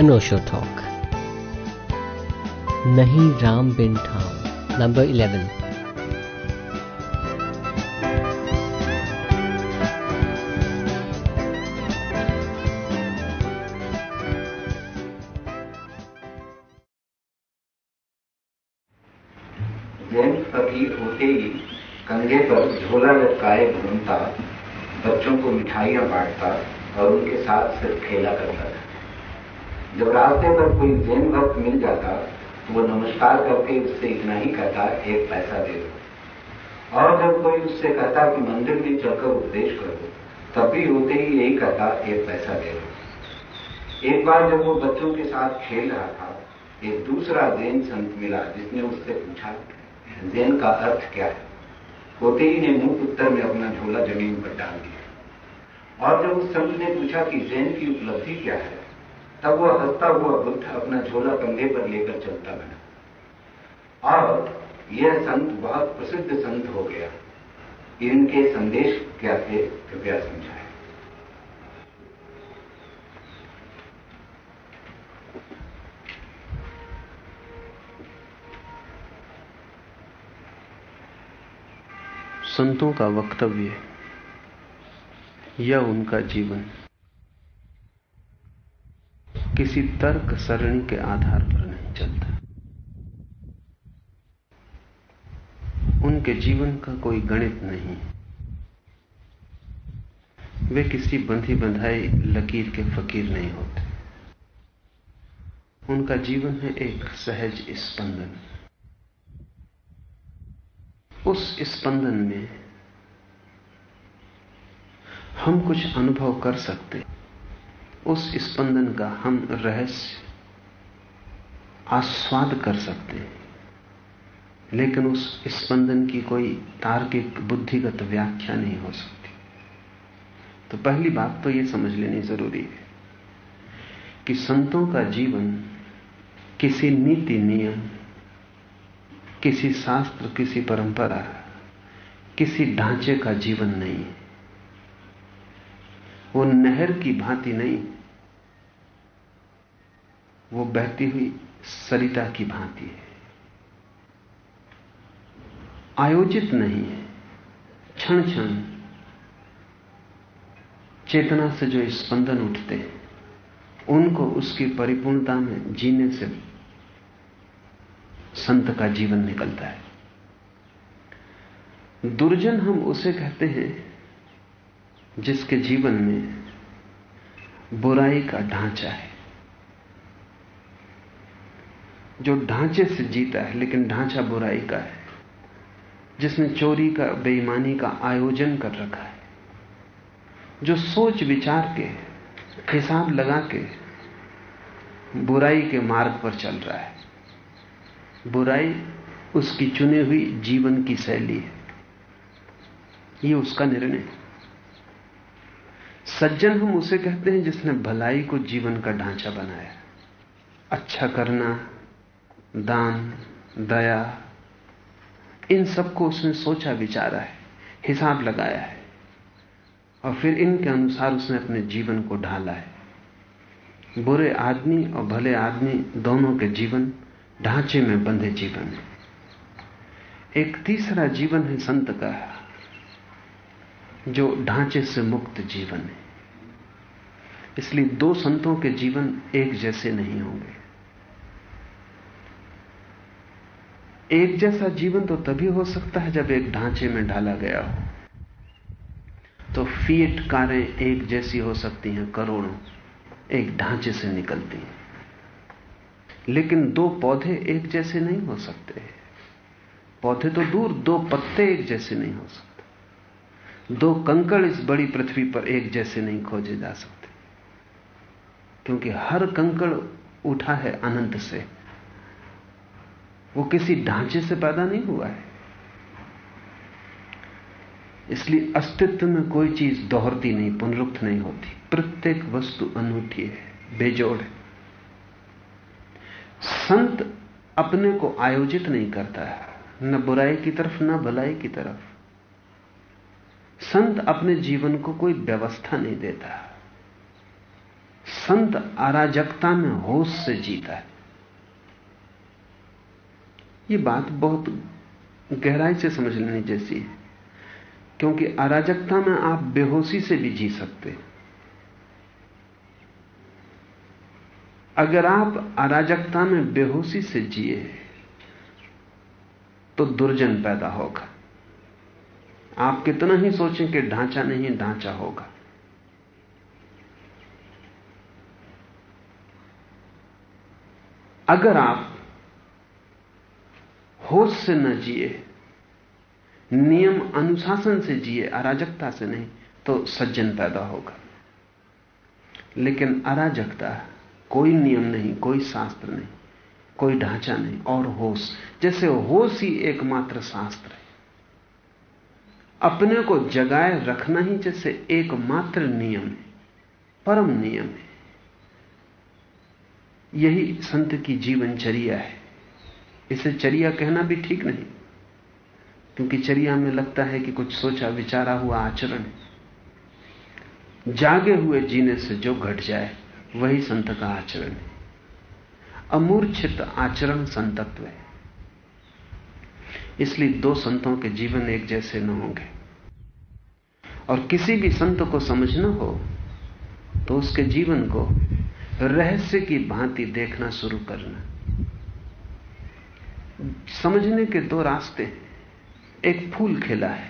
अनोशो talk नहीं राम बिन ठाम number eleven कंधे पर झोला घूमता, बच्चों को मिठाइयाँ बांटता और उनके साथ सिर्फ़ खेला करता था। जब रास्ते पर कोई जैन भक्त मिल जाता तो वो नमस्कार करके उससे इतना ही कहता, एक पैसा दे दो। और जब कोई उससे कहता कि मंदिर में चलकर उपदेश करो तब भी होते ही यही कहता, एक पैसा दे दो। एक बार जब वो बच्चों के साथ खेल रहा था, एक दूसरा जैन संत मिला, जिसने उससे पूछा, जैन का अर्थ क्या है? होते ही ने मुँह उत्तर में अपना झोला ज़मीन पर डाल दिया। और जब उस संत ने पूछा कि जैन की उपलब्धि क्या है तब वह हंसता हुआ बुद्ध अपना झोला कंधे पर लेकर चलता बना। और यह संत बहुत प्रसिद्ध संत हो गया। इनके संदेश क्या थे, कृपया समझाएँ। संतों का वक्तव्य या उनका जीवन। किसी तर्क सरणी के आधार पर नहीं चलता। उनके जीवन का कोई गणित नहीं। वे किसी बंधी बंधाई लकीर के फकीर नहीं होते। उनका जीवन है एक सहज स्पंदन। उस स्पंदन में हम कुछ अनुभव कर सकते उस स्पंदन का हम रहस्य आस्वाद कर सकते हैं। लेकिन उस स्पंदन की कोई तार्किक, बुद्धिगत व्याख्या नहीं हो सकती। तो पहली बात तो यह समझ लेनी ज़रूरी है कि संतों का जीवन किसी नीति नियम, किसी शास्त्र, किसी परंपरा, किसी ढांचे का जीवन नहीं है। वो नहर की भांति नहीं, वो बहती हुई सरिता की भांति है। आयोजित नहीं है। क्षण क्षण चेतना से जो स्पंदन उठते हैं, उनको उसकी परिपूर्णता में जीने से संत का जीवन निकलता है। दुर्जन हम उसे कहते हैं जिसके जीवन में बुराई का ढांचा है। जो ढांचे से जीता है, लेकिन ढांचा बुराई का है। जिसने चोरी का, बेईमानी का आयोजन कर रखा है। जो सोच विचार के, हिसाब लगा के बुराई के मार्ग पर चल रहा है। बुराई उसकी चुनी हुई जीवन की शैली है। ये उसका निर्णय सज्जन हम उसे कहते हैं जिसने भलाई को जीवन का ढांचा बनाया। अच्छा करना, दान, दया, इन सबको उसने सोचा, विचारा है, हिसाब लगाया है। और फिर इनके अनुसार उसने अपने जीवन को ढाला है। बुरे आदमी और भले आदमी दोनों के जीवन ढांचे में बंधे जीवन है। एक तीसरा जीवन है संत का, जो ढांचे से मुक्त जीवन है। इसलिए दो संतों के जीवन एक जैसे नहीं होंगे। एक जैसा जीवन तो तभी हो सकता है जब एक ढांचे में ढाला गया हो। तो फीट कारें एक जैसी हो सकती हैं, करोड़ों एक ढांचे से निकलती हैं। लेकिन दो पौधे एक जैसे नहीं हो सकते पौधे तो दूर, दो पत्ते एक जैसे नहीं हो सकते। दो कंकड़ इस बड़ी पृथ्वी पर एक जैसे नहीं खोजे जा सकते। क्योंकि हर कंकड़ उठा है अनंत से। वो किसी ढांचे से पैदा नहीं हुआ है। इसलिए अस्तित्व में कोई चीज़ दोहरती नहीं, पुनरुक्त नहीं होती। प्रत्येक वस्तु अनूठी है, बेजोड़ है। संत अपने को आयोजित नहीं करता है, न बुराई की तरफ़, न भलाई की तरफ़। संत अपने जीवन को कोई व्यवस्था नहीं देता। संत अराजकता में होश से जीता है। ये बात बहुत गहराई से समझ लेनी जैसी है, क्योंकि अराजकता में आप बेहोशी से भी जी सकते अगर आप अराजकता में बेहोशी से जिए तो दुर्जन पैदा होगा। आप कितना ही सोचें कि ढांचा नहीं, ढांचा होगा। अगर आप होश से न जिए, नियम अनुशासन से जिए, अराजकता से नहीं तो सज्जन पैदा होगा। लेकिन अराजकता, कोई नियम नहीं, कोई शास्त्र नहीं, कोई ढांचा नहीं, और होश, जैसे होश ही एकमात्र शास्त्र है। अपने को जगाए रखना ही जैसे एकमात्र नियम है, परम नियम है। यही संत की जीवनचर्या है। इसे चर्या कहना भी ठीक नहीं, क्योंकि चर्या में लगता है कि कुछ सोचा विचारा हुआ आचरण जागे हुए जीने से जो घट जाए, वही संत का आचरण है। अमूर्छित आचरण संतत्व है। इसलिए दो संतों के जीवन एक जैसे न होंगे। और किसी भी संत को समझना हो तो उसके जीवन को रहस्य की भांति देखना शुरू करना। समझने के दो रास्ते हैं। एक फूल खिला है,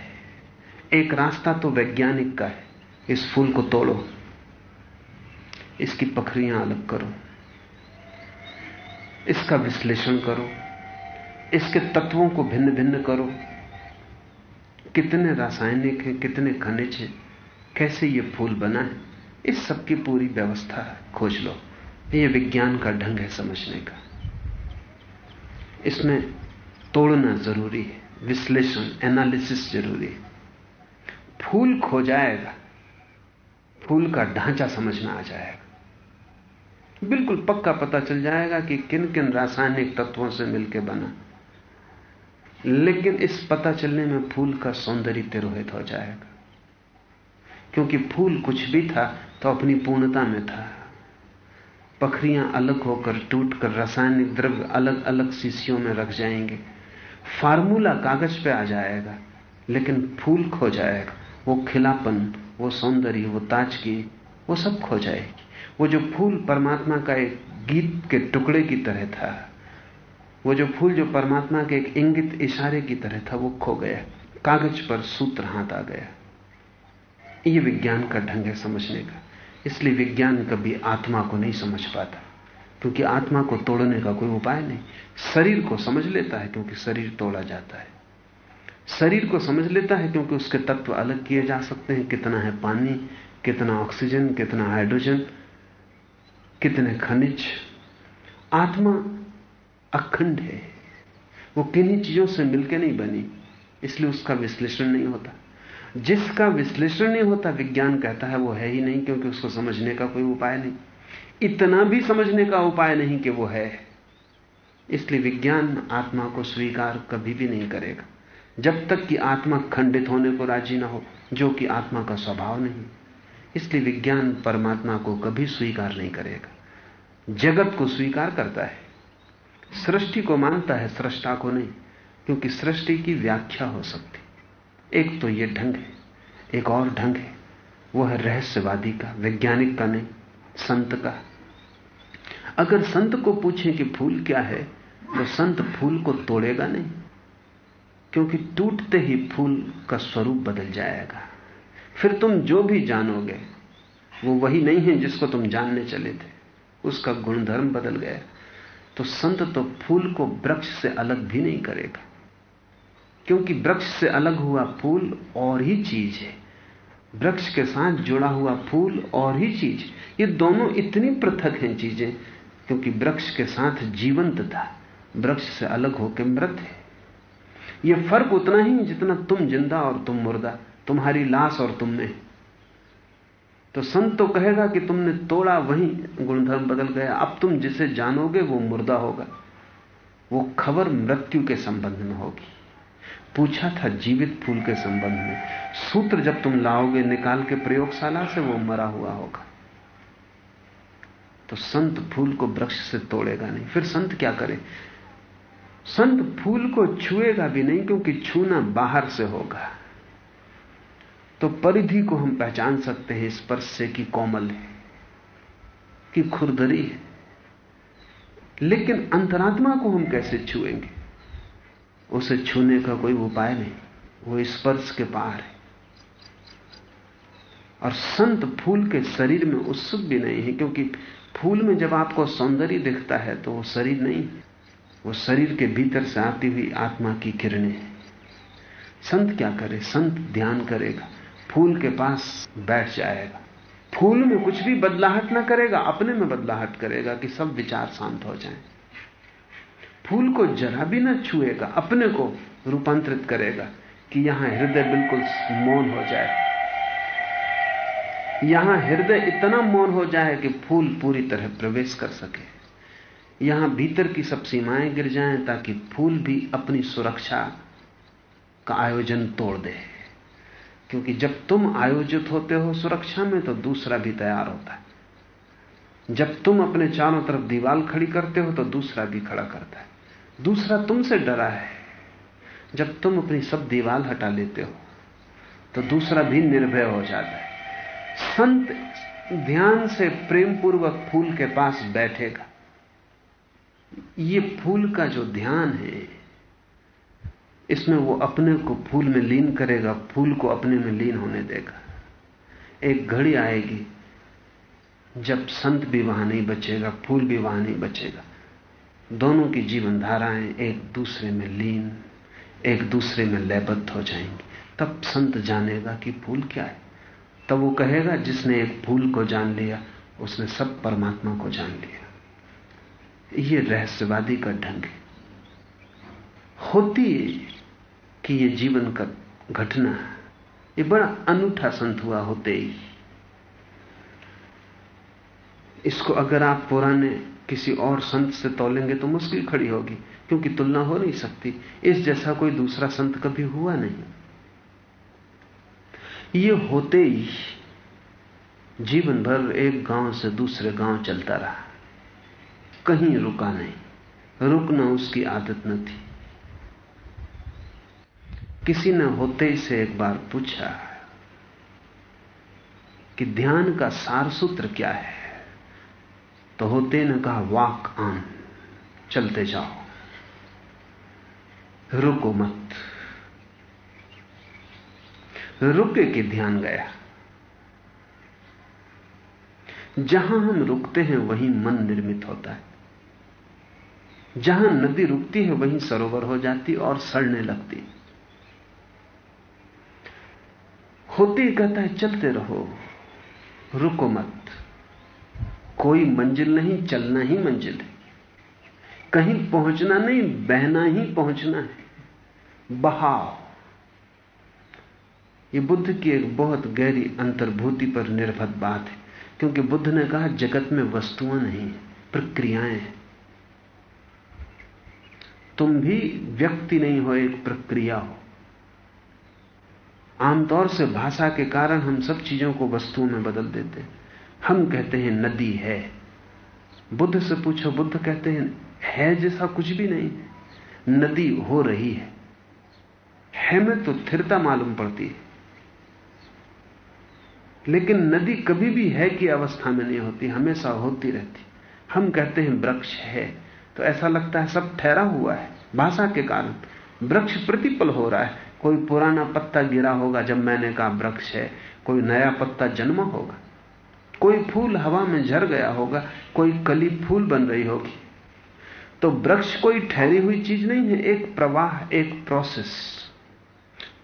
एक रास्ता तो वैज्ञानिक का है, इस फूल को तोड़ो, इसकी पखरियाँ अलग करो, इसका विश्लेषण करो, इसके तत्वों को भिन्न भिन्न करो। कितने रासायनिक हैं, कितने खनिज हैं, कैसे ये फूल बना है, इस सब की पूरी व्यवस्था खोज लो। ये विज्ञान का ढंग है समझने का। इसमें तोड़ना ज़रूरी है, विश्लेषण एनालिसिस ज़रूरी है। फूल खो जाएगा, फूल का ढांचा समझना आ जाएगा। बिल्कुल पक्का पता चल जाएगा कि किन किन रासायनिक तत्वों से मिलकर बना। लेकिन इस पता चलने में फूल का सौंदर्य तिरोहित हो जाएगा। क्योंकि फूल कुछ भी था तो अपनी पूर्णता में था। पखरियाँ अलग होकर टूटकर रासायनिक द्रव्य अलग अलग शीशियों में रख जाएँगे। फार्मूला कागज़ पे आ जाएगा, लेकिन फूल खो जाएगा। वो खिलापन, वो सौंदर्य, वो ताजगी, वो सब खो जाएगी। वो जो फूल परमात्मा का एक गीत के टुकड़े की तरह था, वो जो फूल जो परमात्मा के एक इंगित इशारे की तरह था, वो खो गया। कागज़ पर सूत्र हाथ आ गया। ये विज्ञान का ढंग है समझने का। इसलिए विज्ञान कभी आत्मा को नहीं समझ पाता, क्योंकि आत्मा को तोड़ने का कोई उपाय नहीं। शरीर को समझ लेता है क्योंकि शरीर तोड़ा जाता है। शरीर को समझ लेता है क्योंकि उसके तत्व अलग किए जा सकते हैं। कितना है पानी, कितना ऑक्सीजन, कितना हाइड्रोजन, कितने खनिज। आत्मा अखंड है। वो किन्हीं चीज़ों से मिलकर नहीं बनी, इसलिए उसका विश्लेषण नहीं होता। जिसका विश्लेषण नहीं होता, विज्ञान कहता है वो है ही नहीं, क्योंकि उसको समझने का कोई उपाय नहीं। इतना भी समझने का उपाय नहीं कि वो है। इसलिए विज्ञान आत्मा को स्वीकार कभी भी नहीं करेगा। जब तक कि आत्मा खंडित होने को राज़ी ना हो, जो कि आत्मा का स्वभाव नहीं। इसलिए विज्ञान परमात्मा को कभी स्वीकार नहीं करेगा। जगत को स्वीकार करता है। सृष्टि को मानता है, सृष्टा को नहीं, क्योंकि सृष्टि की व्याख्या हो सकती। एक तो यह ढंग है, एक और ढंग है। वो है रहस्यवादी का, वैज्ञानिक का नहीं, संत का। अगर संत को पूछें कि फूल क्या है तो संत फूल को तोड़ेगा नहीं, क्योंकि टूटते ही फूल का स्वरूप बदल जाएगा। फिर तुम जो भी जानोगे, वो वही नहीं है जिसको तुम जानने चले थे। उसका गुणधर्म बदल गया। तो संत तो फूल को वृक्ष से अलग भी नहीं करेगा। क्योंकि वृक्ष से अलग हुआ फूल और ही चीज़ है। वृक्ष के साथ जुड़ा हुआ फूल और ही चीज़। ये दोनों इतनी पृथक हैं चीज़ें, क्योंकि वृक्ष के साथ जीवंत था। वृक्ष से अलग होकर मृत है। यह फ़र्क उतना ही जितना तुम ज़िंदा और तुम मुर्दा, तुम्हारी लाश और तुम में। तो संत तो कहेगा कि तुमने तोड़ा, वही गुणधर्म बदल गया। अब तुम जिसे जानोगे, वो मुर्दा होगा। वो खबर मृत्यु के संबंध में होगी। पूछा था जीवित फूल के संबंध में। सूत्र जब तुम लाओगे, निकाल के प्रयोगशाला से वो मरा हुआ होगा। तो संत फूल को वृक्ष से तोड़ेगा नहीं। फिर संत क्या करे? संत फूल को छुएगा भी नहीं, क्योंकि छूना बाहर से होगा। तो परिधि को हम पहचान सकते हैं स्पर्श से कि कोमल है, कि खुरदरी है। लेकिन अंतरात्मा को हम कैसे छुएँगे? उसे छूने का कोई उपाय नहीं। वो स्पर्श के पार है। और संत फूल के शरीर में उत्सुक भी नहीं है, क्योंकि फूल में जब आपको सौंदर्य दिखता है तो वो शरीर नहीं वो शरीर के भीतर से आती हुई आत्मा की किरणें हैं। संत क्या करे? संत ध्यान करेगा। फूल के पास बैठ जाएगा। फूल में कुछ भी बदलाहट ना करेगा, अपने में बदलाहट करेगा कि सब विचार शांत हो जाएँ। फूल को जरा भी ना छुएगा, अपने को रूपांतरित करेगा कि यहाँ हृदय बिल्कुल मौन हो जाए। यहाँ हृदय इतना मौन हो जाए कि फूल पूरी तरह प्रवेश कर सके। यहाँ भीतर की सब सीमाएँ गिर जाएँ ताकि फूल भी अपनी सुरक्षा का आयोजन तोड़ दे। क्योंकि जब तुम आयोजित होते हो सुरक्षा में तो दूसरा भी तैयार होता है। जब तुम अपने चारों तरफ़ दीवार खड़ी करते हो तो दूसरा भी खड़ा करता है। दूसरा तुमसे डरा है। जब तुम अपनी सब दीवार हटा लेते हो तो दूसरा भी निर्भय हो जाता है। संत ध्यान से प्रेम पूर्वक फूल के पास बैठेगा। ये फूल का जो ध्यान है, इसमें वो अपने को फूल में लीन करेगा, फूल को अपने में लीन होने देगा। एक घड़ी आएगी, जब संत भी वहाँ नहीं बचेगा, फूल भी वहाँ नहीं बचेगा। दोनों की जीवन धाराएँ एक दूसरे में लीन, एक दूसरे में लयबद्ध हो जाएँगी। तब संत जानेगा कि फूल क्या है। तब वो कहेगा, जिसने एक फूल को जान लिया, उसने सब परमात्मा को जान लिया। ये रहस्यवादी का ढंग है। होती है कि ये जीवन का घटना ये बड़ा अनूठा संत हुआ होते ही। इसको अगर आप पुराने किसी और संत से तोलेंगे तो मुश्किल खड़ी होगी, क्योंकि तुलना हो नहीं सकती। इस जैसा कोई दूसरा संत कभी हुआ नहीं। ये होते ही जीवन भर एक गाँव से दूसरे गाँव चलता रहा। कहीं रुका नहीं। रुकना उसकी आदत न थी। किसी ने होते ही से एक बार पूछा कि ध्यान का सार सूत्र क्या है? तो होते ने कहा, वाक आन चलते जाओ। रुको मत। रुके के ध्यान गया। जहाँ हम रुकते हैं, वहीं मन निर्मित होता है। जहाँ नदी रुकती है, वहीं सरोवर हो जाती और सड़ने लगती। होती कहता है, चलते रहो। रुको मत। कोई मंजिल नहीं, चलना ही मंजिल है। कहीं पहुँचना नहीं, बहना ही पहुँचना है। बहाव। ये बुद्ध की एक बहुत गहरी अंतर्भूति पर निर्भर बात है, क्योंकि बुद्ध ने कहा, जगत में वस्तुआं नहीं प्रक्रियाएँ हैं। तुम भी व्यक्ति नहीं हो, एक प्रक्रिया हो। आमतौर से भाषा के कारण हम सब चीज़ों को वस्तुओं में बदल देते हम कहते हैं नदी है। बुद्ध से पूछो, बुद्ध कहते हैं, है जैसा कुछ भी नहीं, नदी हो रही है। है में तो स्थिरता मालूम पड़ती है। लेकिन नदी कभी भी है की अवस्था में नहीं होती, हमेशा होती रहती। हम कहते हैं वृक्ष है। तो ऐसा लगता है सब ठहरा हुआ है, भाषा के कारण। वृक्ष प्रतिपल हो रहा है। कोई पुराना पत्ता गिरा होगा जब मैंने कहा वृक्ष है, कोई नया पत्ता जन्मा होगा। कोई फूल हवा में झर गया होगा, कोई कली फूल बन रही होगी। तो वृक्ष कोई ठहरी हुई चीज़ नहीं है, एक प्रवाह, एक प्रोसेस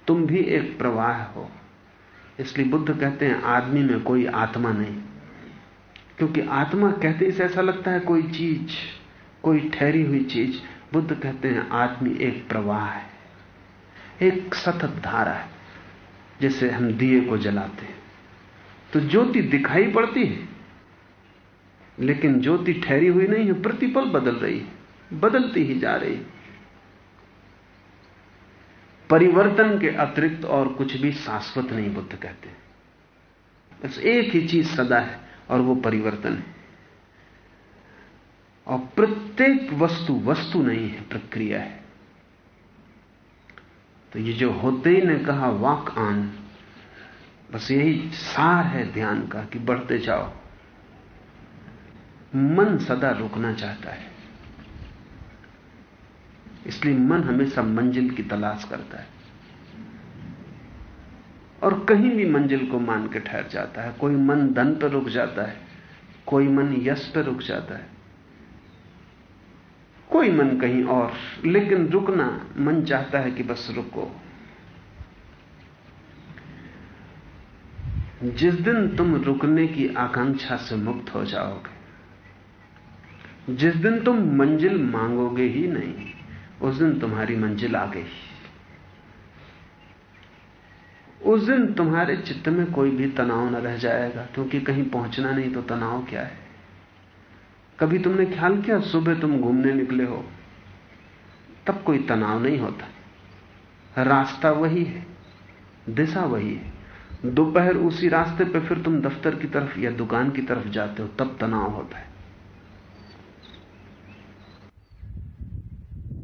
तुम भी एक प्रवाह हो। इसलिए बुद्ध कहते हैं, आदमी में कोई आत्मा नहीं। क्योंकि आत्मा कहते से ऐसा लगता है, कोई चीज़, कोई ठहरी हुई चीज़। बुद्ध कहते हैं, आदमी एक प्रवाह है, एक सतत धारा है, जैसे हम दिए को जलाते हैं। तो ज्योति दिखाई पड़ती है। लेकिन ज्योति ठहरी हुई नहीं है, प्रतिपल बदल रही है, बदलती ही जा रही है। परिवर्तन के अतिरिक्त और कुछ भी शाश्वत नहीं बुद्ध कहते। बस एक ही चीज़ सदा है और वो परिवर्तन है। और प्रत्येक वस्तु वस्तु नहीं है, प्रक्रिया है। तो ये जो होते ही ने कहा वाक आन बस यही सार है ध्यान का कि बढ़ते जाओ। मन सदा रुकना चाहता है। इसलिए मन हमेशा मंजिल की तलाश करता है। और कहीं भी मंजिल को मान के ठहर जाता है। कोई मन धन पर रुक जाता है, कोई मन यश पर रुक जाता है। कोई मन कहीं और, लेकिन रुकना मन चाहता है कि बस रुको। जिस दिन तुम रुकने की आकांक्षा से मुक्त हो जाओगे, जिस दिन तुम मंजिल मांगोगे ही नहीं, उस दिन तुम्हारी मंजिल आ गई। उस दिन तुम्हारे चित्त में कोई भी तनाव न रह जाएगा, क्योंकि कहीं पहुँचना नहीं तो तनाव क्या है? कभी तुमने ख्याल किया, सुबह तुम घूमने निकले हो, तब कोई तनाव नहीं होता। रास्ता वही है, दिशा वही है। दोपहर उसी रास्ते पे फिर तुम दफ्तर की तरफ़ या दुकान की तरफ़ जाते हो, तब तनाव होता है।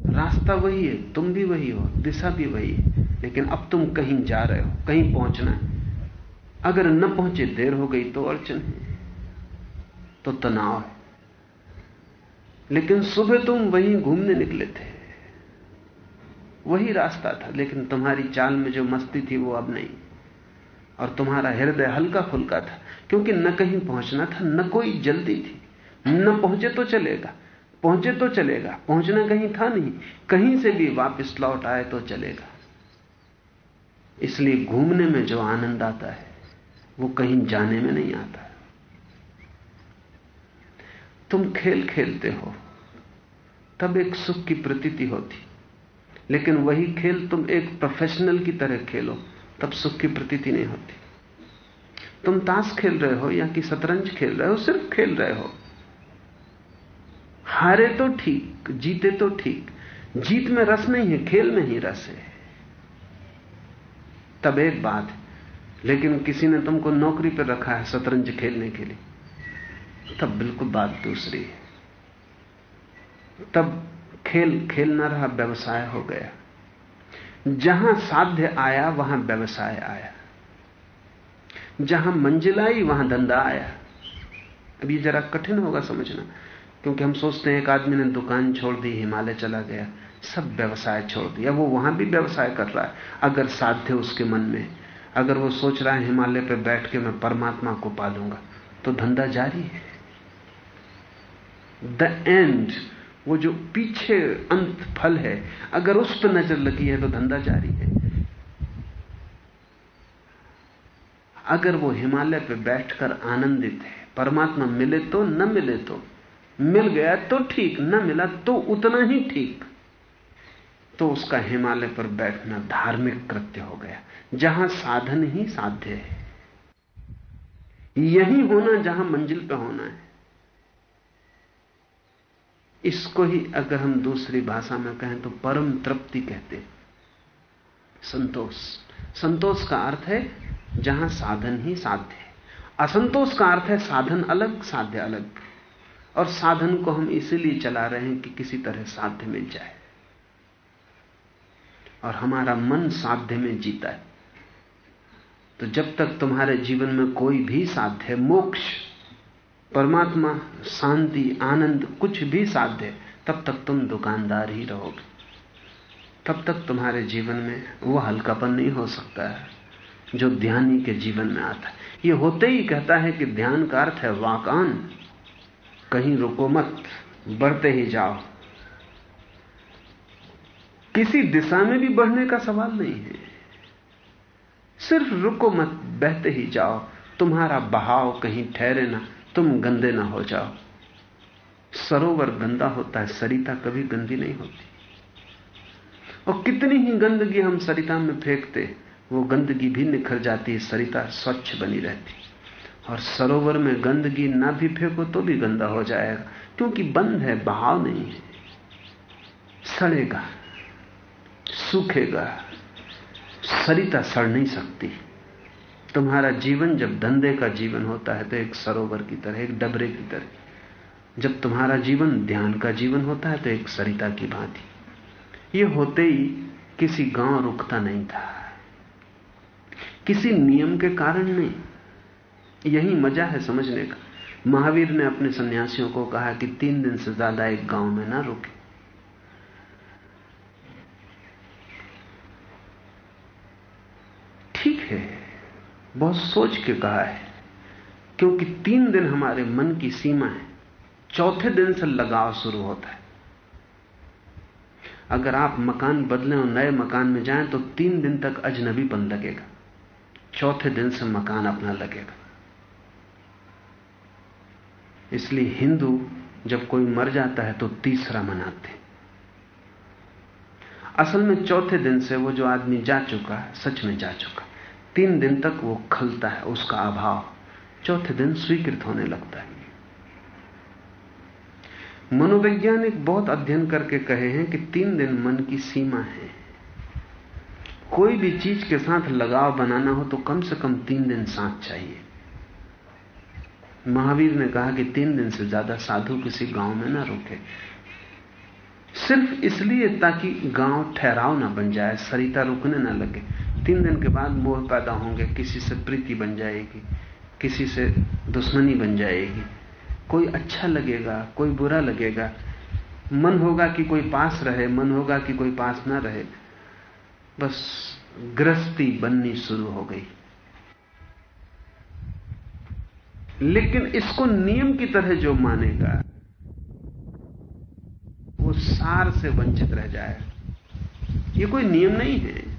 रास्ता वही है, तुम भी वही हो, दिशा भी वही है, लेकिन अब तुम कहीं जा रहे हो, कहीं पहुँचना है। अगर न पहुँचे, देर हो गई तो अड़चन है तो तनाव है। लेकिन सुबह तुम वहीं घूमने निकले थे। वही रास्ता था, लेकिन तुम्हारी चाल में जो मस्ती थी, वो अब नहीं। और तुम्हारा हृदय हल्का फुल्का था, क्योंकि न कहीं पहुँचना था, न कोई जल्दी थी। न पहुँचे तो चलेगा, पहुँचे तो चलेगा, पहुँचना कहीं था नहीं, कहीं से भी वापस लौट आए तो चलेगा। इसलिए घूमने में जो आनंद आता है, वो कहीं जाने में नहीं आता। तुम खेल खेलते हो, तब एक सुख की प्रतीति होती, लेकिन वही खेल तुम एक प्रोफेशनल की तरह खेलो। तब सुख की प्रतीति नहीं होती। तुम ताश खेल रहे हो या कि शतरंज खेल रहे हो, सिर्फ़ खेल रहे हो। हारे तो ठीक, जीते तो ठीक, जीत में रस नहीं है, खेल में ही रस है। तब एक बात है, लेकिन किसी ने तुमको नौकरी पर रखा है शतरंज खेलने के लिए, तब बिल्कुल बात दूसरी है। तब खेल, खेलना रहा, व्यवसाय हो गया। जहाँ साध्य आया, वहाँ व्यवसाय आया। जहाँ मंजिल आई वहाँ धंधा आया। अब ये जरा कठिन होगा समझना, क्योंकि हम सोचते हैं एक आदमी ने दुकान छोड़ दी, हिमालय चला गया, सब व्यवसाय छोड़ दिया, वो वहाँ भी व्यवसाय कर रहा है। अगर साध्य उसके मन में, अगर वो सोच रहा है हिमालय पर बैठ के मैं परमात्मा को पालूँगा तो धंधा जारी है। द एंड वो जो पीछे अंत फल है, अगर उस पर नज़र लगी है तो धंधा जारी है। अगर वो हिमालय पे बैठकर आनंदित है, परमात्मा मिले तो न मिले तो मिल गया तो ठीक, न मिला तो उतना ही ठीक। तो उसका हिमालय पर बैठना धार्मिक कृत्य हो गया, जहाँ साधन ही साध्य है। यही होना, जहाँ मंजिल पे होना है। इसको ही अगर हम दूसरी भाषा में कहें तो परम तृप्ति कहते हैं। संतोष। संतोष का अर्थ है जहाँ साधन ही साध्य है। असंतोष का अर्थ है साधन अलग, साध्य अलग। और साधन को हम इसीलिए चला रहे हैं कि किसी तरह साध्य मिल जाए। और हमारा मन साध्य में जीता है। तो जब तक तुम्हारे जीवन में कोई भी साध्य मोक्ष परमात्मा, शांति, आनंद कुछ भी साध्य तब तक तुम दुकानदार ही रहोगे। तब तक तुम्हारे जीवन में वो हल्कापन नहीं हो सकता है, जो ध्यानी के जीवन में आता है। ये होते ही कहता है कि ध्यान का अर्थ है वाकान। कहीं रुको मत, बढ़ते ही जाओ। किसी दिशा में भी बढ़ने का सवाल नहीं है। सिर्फ़ रुको मत, बहते ही जाओ। तुम्हारा बहाव कहीं ठहरे ना तुम गंदे ना हो जाओ। सरोवर गंदा होता है, सरिता कभी गंदी नहीं होती। और कितनी ही गंदगी हम सरिता में फेंकते, वो गंदगी भी निखर जाती है, सरिता स्वच्छ बनी रहती। और सरोवर में गंदगी ना भी फेंको तो भी गंदा हो जाएगा, क्योंकि बंद है, बहाव नहीं है। सड़ेगा, सूखेगा, सरिता सड़ नहीं सकती। तुम्हारा जीवन जब धंधे का जीवन होता है तो एक सरोवर की तरह, एक डबरे की तरह। जब तुम्हारा जीवन ध्यान का जीवन होता है तो एक सरिता की भांति। ये होते ही किसी गाँव रुकता नहीं था। किसी नियम के कारण नहीं। यही मज़ा है समझने का। महावीर ने अपने सन्यासियों को कहा कि तीन दिन से ज़्यादा एक गाँव में ना रुके ठीक है बहुत सोच के कहा है, क्योंकि तीन दिन हमारे मन की सीमा है, चौथे दिन से लगाव शुरू होता है। अगर आप मकान बदलें और नए मकान में जाएँ तो तीन दिन तक अजनबीपन लगेगा। चौथे दिन से मकान अपना लगेगा। इसलिए हिंदू जब कोई मर जाता है तो तीसरा मनाते असल में चौथे दिन से वो जो आदमी जा चुका है, सच में जा चुका तीन दिन तक वो खलता है, उसका अभाव। चौथे दिन स्वीकृत होने लगता है। मनोवैज्ञानिक बहुत अध्ययन करके कहे हैं कि तीन दिन मन की सीमा है। कोई भी चीज़ के साथ लगाव बनाना हो तो कम से कम तीन दिन साथ चाहिए। महावीर ने कहा कि तीन दिन से ज़्यादा साधु किसी गाँव में ना रुके। सिर्फ़ इसलिए ताकि गाँव ठहराव ना बन जाए, सरिता रुकने ना लगे। तीन दिन के बाद मोह पैदा होंगे, किसी से प्रीति बन जाएगी, किसी से दुश्मनी बन जाएगी। कोई अच्छा लगेगा, कोई बुरा लगेगा। मन होगा कि कोई पास रहे, मन होगा कि कोई पास ना रहे। बस गृहस्थी बननी शुरू हो गई। लेकिन इसको नियम की तरह जो मानेगा सार से वंचित रह जाए। ये कोई नियम नहीं है।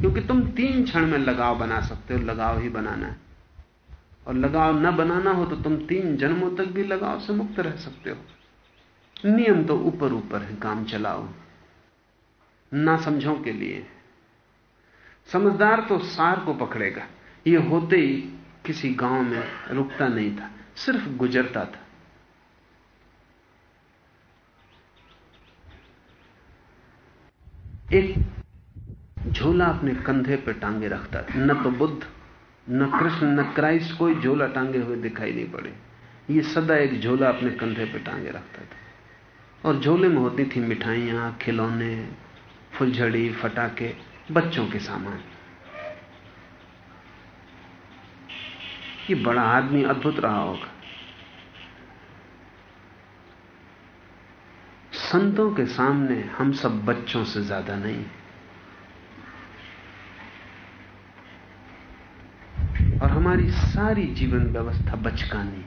क्योंकि तुम तीन क्षण में लगाव बना सकते हो, लगाव ही बनाना है। और लगाव न बनाना हो तो तुम तीन जन्मों तक भी लगाव से मुक्त रह सकते हो। नियम तो ऊपर ऊपर है, काम चलाओ। ना समझो के लिए। समझदार तो सार को पकड़ेगा। ये होते ही किसी गाँव में रुकता नहीं था, सिर्फ़ गुजरता था। एक झोला अपने कंधे पर टांगे रखता था न तो बुद्ध, न कृष्ण, न क्राइस्ट, कोई झोला टांगे हुए दिखाई नहीं पड़े। ये सदा एक झोला अपने कंधे पर टांगे रखता था और झोले में होती थी मिठाइयाँ, खिलौने, फुलझड़ी, फटाके, बच्चों के सामान। ये बड़ा आदमी अद्भुत रहा होगा। संतों के सामने हम सब बच्चों से ज़्यादा नहीं। और हमारी सारी जीवन व्यवस्था बचकानी।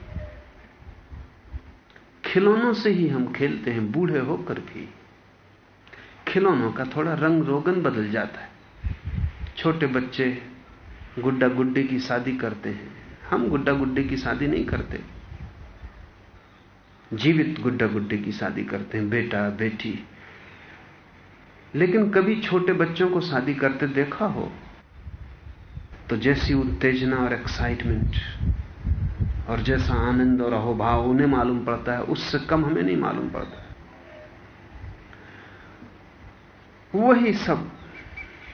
खिलौनों से ही हम खेलते हैं, बूढ़े होकर भी। खिलौनों का थोड़ा रंग रोगन बदल जाता है। छोटे बच्चे गुड्डा गुड्डे की शादी करते हैं। हम गुड्डा गुड्डे की शादी नहीं करते। जीवित गुड्डा गुड्डे की शादी करते हैं, बेटा, बेटी। लेकिन कभी छोटे बच्चों को शादी करते देखा हो तो जैसी उत्तेजना और एक्साइटमेंट और जैसा आनंद और अहोभाव उन्हें मालूम पड़ता है, उससे कम हमें नहीं मालूम पड़ता। वही सब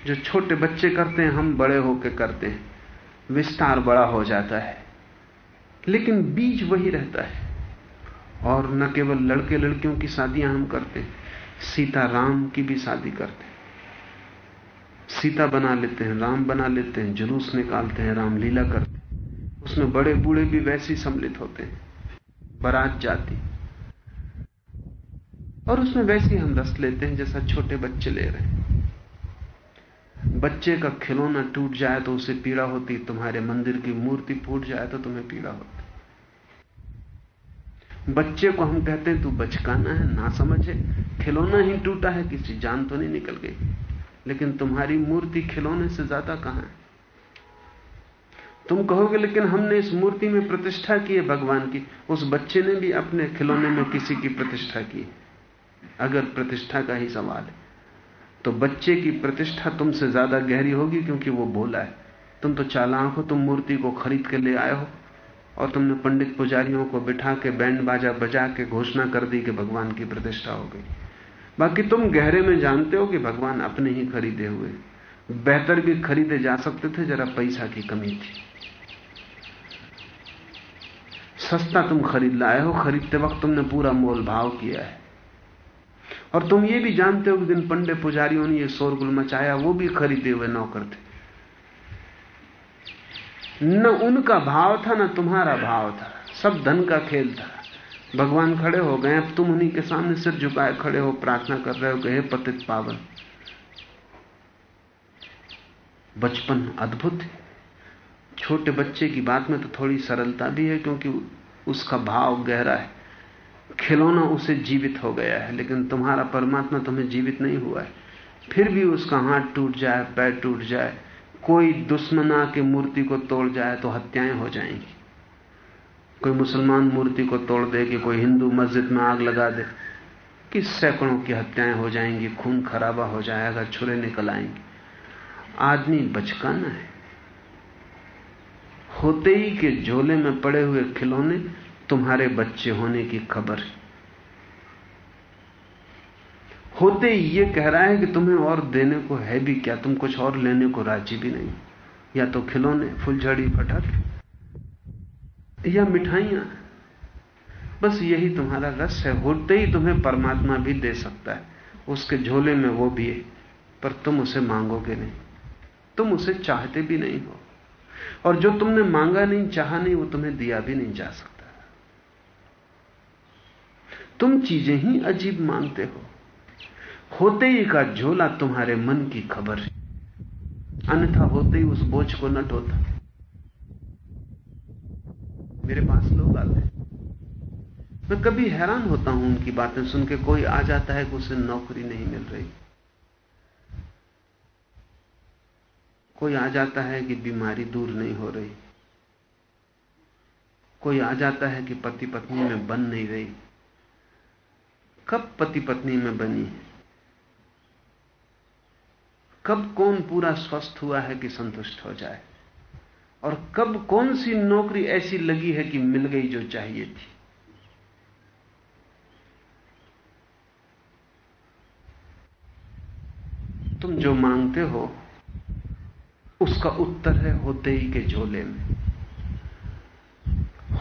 जो छोटे बच्चे करते हैं, हम बड़े होकर करते हैं, विस्तार बड़ा हो जाता है। लेकिन बीज वही रहता है। और न केवल लड़के लड़कियों की शादियाँ हम करते हैं सीता राम की भी शादी करते हैं। सीता बना लेते हैं, राम बना लेते हैं, जुलूस निकालते हैं, रामलीला करते हैं। उसमें बड़े बूढ़े भी वैसे ही सम्मिलित होते हैं। बारात जाती। और उसमें वैसे ही हम रस लेते हैं, जैसा छोटे बच्चे ले रहे हैं। बच्चे का खिलौना टूट जाए तो उसे पीड़ा होती, तुम्हारे मंदिर की मूर्ति फूट जाए तो तुम्हें पीड़ा होती। बच्चे को हम कहते हैं, तू बचकाना है, ना समझे। खिलौना ही टूटा है, किसी जान तो नहीं निकल गई। लेकिन तुम्हारी मूर्ति खिलौने से ज़्यादा कहाँ है? तुम कहोगे, लेकिन हमने इस मूर्ति में प्रतिष्ठा की है भगवान की। उस बच्चे ने भी अपने खिलौने में किसी की प्रतिष्ठा की अगर प्रतिष्ठा का ही सवाल है तो बच्चे की प्रतिष्ठा तुमसे ज़्यादा गहरी होगी क्योंकि वो बोला है, तुम तो चालाक हो, तुम मूर्ति को खरीद के ले आए हो। और तुमने पंडित पुजारियों को बिठा के, बैंड बाजा बजा के, घोषणा कर दी कि भगवान की प्रतिष्ठा हो गई। बाकी तुम गहरे में जानते हो कि भगवान अपने ही खरीदे हुए। बेहतर भी खरीदे जा सकते थे, जरा पैसा की कमी थी। सस्ता तुम खरीद लाए हो, खरीदते वक्त तुमने पूरा मोल भाव किया है। और तुम ये भी जानते हो कि दिन पंडे पुजारियों ने ये शोरगुल मचाया, वो भी खरीदे हुए नौकर थे। न उनका भाव था, न तुम्हारा भाव था। सब धन का खेल था। भगवान खड़े हो गए, अब तुम उन्हीं के सामने सिर झुकाए खड़े हो, प्रार्थना कर रहे हो हे पतित पावन, बचपन अद्भुत है। छोटे बच्चे की बात में तो थोड़ी सरलता भी है, क्योंकि उसका भाव गहरा है। खिलौना उसे जीवित हो गया है, लेकिन तुम्हारा परमात्मा तुम्हें जीवित नहीं हुआ है। फिर भी उसका हाथ टूट जाए, पैर टूट जाए कोई दुश्मन आके मूर्ति को तोड़ जाए तो हत्याएँ हो जाएँगी। कोई मुसलमान मूर्ति को तोड़ दे कि कोई हिंदू मस्जिद में आग लगा दे कि सैकड़ों की हत्याएँ हो जाएँगी, खून खराबा हो जाएगा, छुरे निकल आएँगे। आदमी बचकाना है। होते ही के झोले में पड़े हुए खिलौने तुम्हारे बच्चे होने की खबर है। होते ही ये कह रहा है कि तुम्हें और देने को है भी क्या? तुम कुछ और लेने को राज़ी भी नहीं। या तो खिलौने, फुलझड़ी फटक या मिठाइयाँ। बस यही तुम्हारा रस है। होते ही तुम्हें परमात्मा भी दे सकता है। उसके झोले में वो भी है, पर तुम उसे मांगोगे नहीं। तुम उसे चाहते भी नहीं हो। और जो तुमने मांगा नहीं, चाहा नहीं, वो तुम्हें दिया भी नहीं जा सकता। तुम चीज़ें ही अजीब मांगते हो। होते ही का झोला तुम्हारे मन की खबर है। अन्यथा होते ही उस बोझ को न ढोता। मेरे पास लोग आते हैं। मैं कभी हैरान होता हूँ उनकी बातें सुन के। कोई आ जाता है कि उसे नौकरी नहीं मिल रही। कोई आ जाता है कि बीमारी दूर नहीं हो रही। कोई आ जाता है कि पति पत्नी में बन नहीं रही। कब पति पत्नी में बनी है? कब कौन पूरा स्वस्थ हुआ है कि संतुष्ट हो जाए? और कब कौन सी नौकरी ऐसी लगी है कि मिल गई जो चाहिए थी? तुम जो मांगते हो, उसका उत्तर है होते ही के झोले में।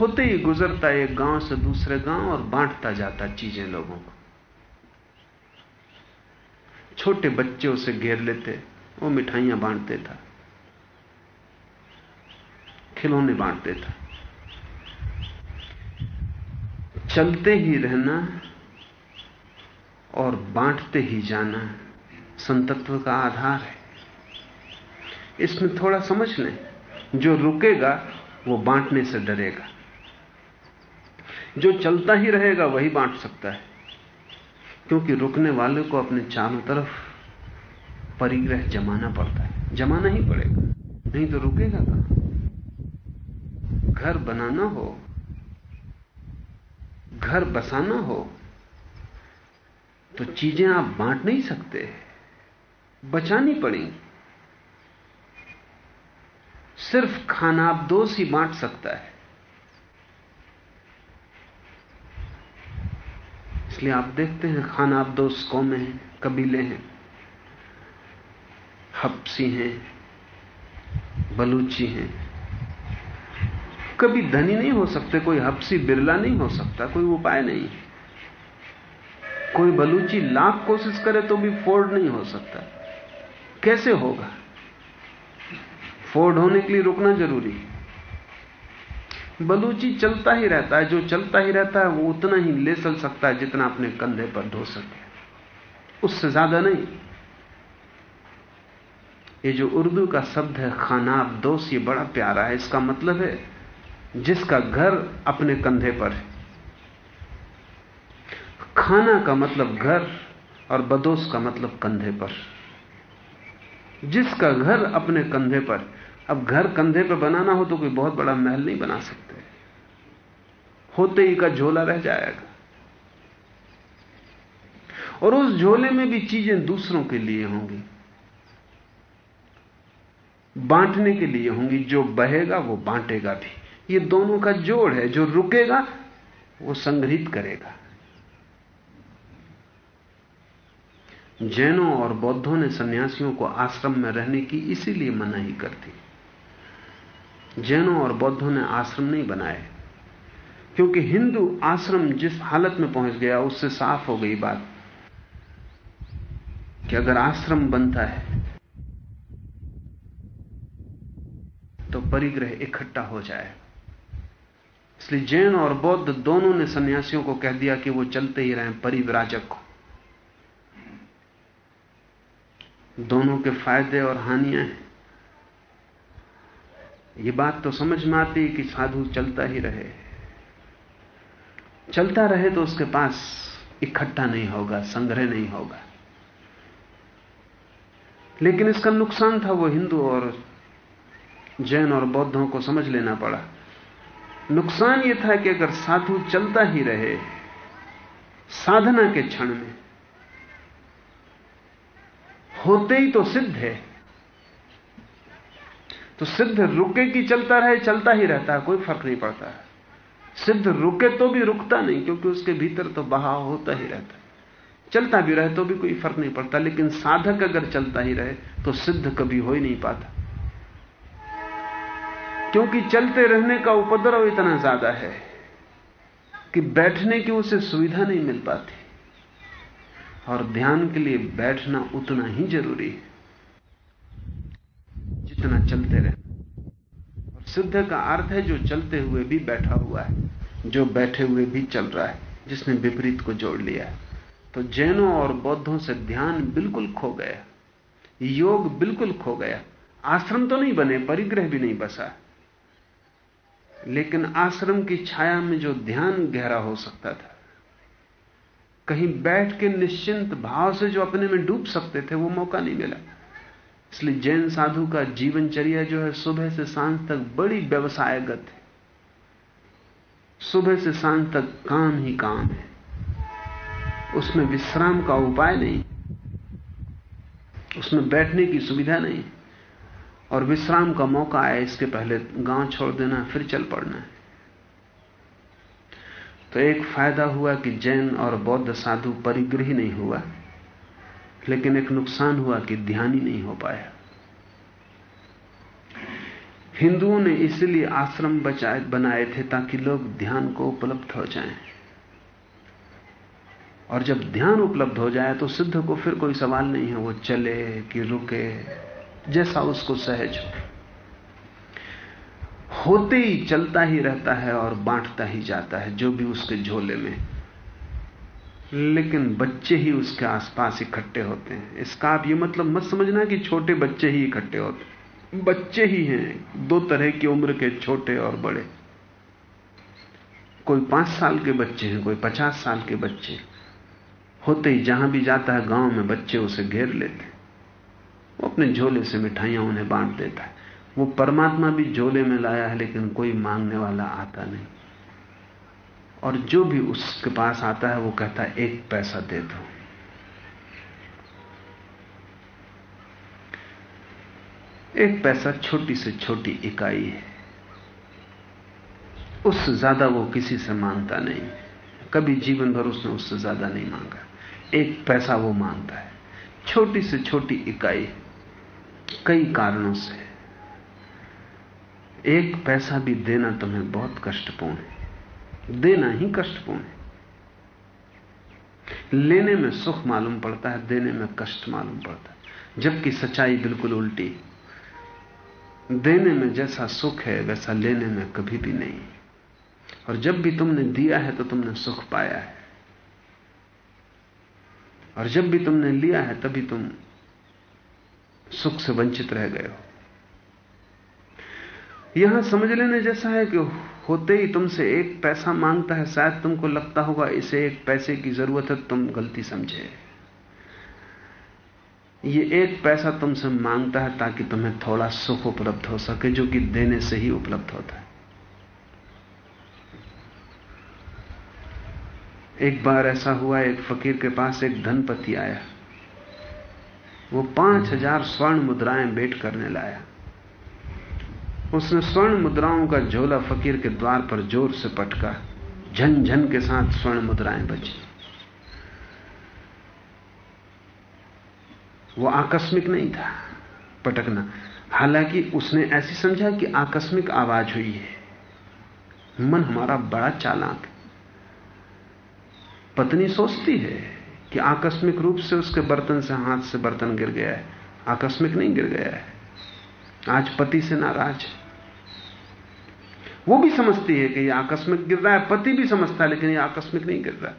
होते ही गुजरता एक गाँव से दूसरे गाँव और बांटता जाता चीज़ें लोगों को। छोटे बच्चे उसे घेर लेते, वो मिठाइयाँ बांटते था, खिलौने बांटते था। चलते ही रहना और बांटते ही जाना संतत्व का आधार है। इसमें थोड़ा समझ लें, जो रुकेगा, वो बांटने से डरेगा। जो चलता ही रहेगा, वही बांट सकता है। क्योंकि रुकने वाले को अपने चारों तरफ़ परिग्रह जमाना पड़ता है। जमाना ही पड़ेगा, नहीं तो रुकेगा कहाँ? घर बनाना हो, घर बसाना हो तो चीज़ें आप बांट नहीं सकते, बचानी पड़ेंगी। सिर्फ़ खानाबदोश ही बांट सकता है। इसलिए आप देखते हैं, खाना आप दोस्त कौमें हैं, कबीले हैं हप्सी हैं, बलूची हैं। कभी धनी नहीं हो सकते, कोई हप्सी बिरला नहीं हो सकता, कोई उपाय नहीं। कोई बलूची लाख कोशिश करे तो भी फोर्ड नहीं हो सकता। कैसे होगा? फोर्ड होने के लिए रुकना ज़रूरी बलूची चलता ही रहता है, जो चलता ही रहता है, वो उतना ही ले चल सकता है जितना अपने कंधे पर ढो सके। उससे ज़्यादा नहीं। ये जो उर्दू का शब्द है खानाब दोष ये बड़ा प्यारा है। इसका मतलब है, जिसका घर अपने कंधे पर है। खाना का मतलब घर और बदोश का मतलब कंधे पर। जिसका घर अपने कंधे पर अब घर कंधे पर बनाना हो तो कोई बहुत बड़ा महल नहीं बना सकते। होते ही का झोला रह जाएगा। और उस झोले में भी चीज़ें दूसरों के लिए होंगी। बांटने के लिए होंगी, जो बहेगा वो बांटेगा भी। ये दोनों का जोड़ है, जो रुकेगा, वो संग्रहित करेगा। जैनों और बौद्धों ने सन्यासियों को आश्रम में रहने की इसीलिए मनाही कर दी। जैनों और बौद्धों ने आश्रम नहीं बनाए। क्योंकि हिंदू आश्रम जिस हालत में पहुँच गया, उससे साफ़ हो गई बात कि अगर आश्रम बनता है तो परिग्रह इकट्ठा हो जाए। इसलिए जैन और बौद्ध दोनों ने सन्यासियों को कह दिया कि वो चलते ही रहें, परिव्राजक को दोनों के फ़ायदे और हानियाँ हैं। ये बात तो समझ में आती कि साधु चलता ही रहे। चलता रहे तो उसके पास इकट्ठा नहीं होगा, संग्रह नहीं होगा। लेकिन इसका नुकसान था वो हिंदू और जैन और बौद्धों को समझ लेना पड़ा। नुकसान यह था कि अगर साधु चलता ही रहे, साधना के क्षण में, होते ही तो सिद्ध है। तो सिद्ध रुके कि चलता रहे, चलता ही रहता है, कोई फ़र्क नहीं पड़ता है। सिद्ध रुके तो भी रुकता नहीं, क्योंकि उसके भीतर तो बहाव होता ही रहता है। चलता भी रहे तो भी कोई फ़र्क नहीं पड़ता, लेकिन साधक अगर चलता ही रहे तो सिद्ध कभी हो ही नहीं पाता। क्योंकि चलते रहने का उपद्रव इतना ज़्यादा है, कि बैठने की उसे सुविधा नहीं मिल पाती। और ध्यान के लिए बैठना उतना ही ज़रूरी है। जितना चलते रहना और सिद्ध का अर्थ है जो चलते हुए भी बैठा हुआ है, जो बैठे हुए भी चल रहा है, जिसने विपरीत को जोड़ लिया है। तो जैनों और बौद्धों से ध्यान बिल्कुल खो गया। योग बिल्कुल खो गया। आश्रम तो नहीं बने, परिग्रह भी नहीं बसा। लेकिन आश्रम की छाया में जो ध्यान गहरा हो सकता था, कहीं बैठ के निश्चिंत भाव से जो अपने में डूब सकते थे, वो मौका नहीं मिला। इसलिए जैन साधु का जीवनचर्या जो है, सुबह से साँझ तक बड़ी व्यवसायगत है। सुबह से साँझ तक काम ही काम है। उसमें विश्राम का उपाय नहीं, उसमें बैठने की सुविधा नहीं, और विश्राम का मौका आया, इसके पहले गाँव छोड़ देना, फिर चल पड़ना है। तो एक फ़ायदा हुआ कि जैन और बौद्ध साधु परिग्रही नहीं हुआ। लेकिन एक नुकसान हुआ कि ध्यान ही नहीं हो पाया। हिंदुओं ने इसलिए आश्रम बचाए, बनाए थे ताकि लोग ध्यान को उपलब्ध हो जाएँ। और जब ध्यान उपलब्ध हो जाए तो सिद्ध को फिर कोई सवाल नहीं है, वो चले कि रुके, जैसा उसको सहज हो। होते ही, चलता ही रहता है और बांटता ही जाता है, जो भी उसके झोले में। लेकिन बच्चे ही उसके आसपास इकट्ठे होते हैं। इसका आप ये मतलब मत समझना कि छोटे बच्चे ही इकट्ठे होते हैं। बच्चे ही हैं, दो तरह की उम्र के छोटे और बड़े। कोई पाँच साल के बच्चे हैं, कोई पचास साल के बच्चे होते ही जहाँ भी जाता है गाँव में बच्चे उसे घेर लेते हैं। वो अपने झोले से मिठाइयाँ उन्हें बांट देता है। वो परमात्मा भी झोले में लाया है, लेकिन कोई मांगने वाला आता नहीं। और जो भी उसके पास आता है, वो कहता है, एक पैसा दे दो। एक पैसा छोटी से छोटी इकाई है। उससे ज़्यादा वो किसी से माँगता नहीं कभी जीवन भर उसने उससे ज़्यादा नहीं मांगा। एक पैसा वो माँगता है। छोटी से छोटी इकाई कई कारणों से। एक पैसा भी देना तुम्हें बहुत कष्टपूर्ण है। देना ही कष्टपूर्ण है। लेने में सुख मालूम पड़ता है, देने में कष्ट मालूम पड़ता है। जबकि सच्चाई बिल्कुल उल्टी देने में जैसा सुख है, वैसा लेने में कभी भी नहीं और जब भी तुमने दिया है तो तुमने सुख पाया है। और जब भी तुमने लिया है, तभी तुम सुख से वंचित रह गए हो। यहाँ समझ लेने जैसा है कि होते ही तुमसे एक पैसा माँगता है, शायद तुमको लगता होगा इसे एक पैसे की ज़रूरत है, तुम गलती समझे। ये एक पैसा तुमसे माँगता है ताकि तुम्हें थोड़ा सुख उपलब्ध हो सके, जो कि देने से ही उपलब्ध होता है। एक बार ऐसा हुआ, एक फकीर के पास एक धनपति आया। वो पाँच हज़ार स्वर्ण मुद्राएँ बेट करने लाया। उसने स्वर्ण मुद्राओं का झोला फकीर के द्वार पर ज़ोर से पटका। झन झन के साथ स्वर्ण मुद्राएँ बची वो आकस्मिक नहीं था, पटकना। हालाँकि उसने ऐसी समझा कि आकस्मिक आवाज़ हुई है। मन हमारा बड़ा चालाक पत्नी सोचती है कि आकस्मिक रूप से उसके बर्तन से हाथ से बर्तन गिर गया है। आकस्मिक नहीं गिर गया है। आज पति से नाराज़ है। वो भी समझती है कि ये आकस्मिक गिर रहा है पति भी समझता है लेकिन ये आकस्मिक नहीं गिर रहा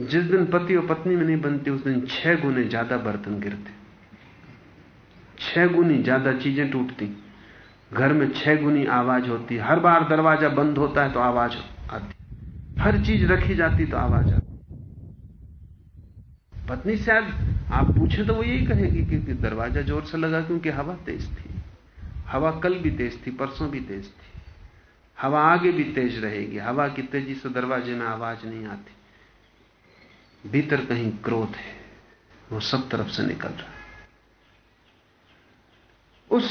जिस दिन पति और पत्नी में नहीं बनती उस दिन छह गुने ज़्यादा बर्तन गिरते। छह गुनी ज़्यादा चीज़ें टूटती। घर में छह गुनी आवाज़ होती। हर बार दरवाज़ा बंद होता है तो आवाज़ आती। हर चीज़ रखी जाती तो आवाज़ आती। पत्नी शायद आप पूछे तो वो यही कहेगी कि, कि दरवाज़ा ज़ोर से लगा क्योंकि हवा तेज थी। हवा कल भी तेज थी परसों भी तेज थी। हवा आगे भी तेज रहेगी। हवा की तेज़ी से दरवाजे में आवाज़ नहीं आती। भीतर कहीं क्रोध है, वो सब तरफ़ से निकल रहा है। उस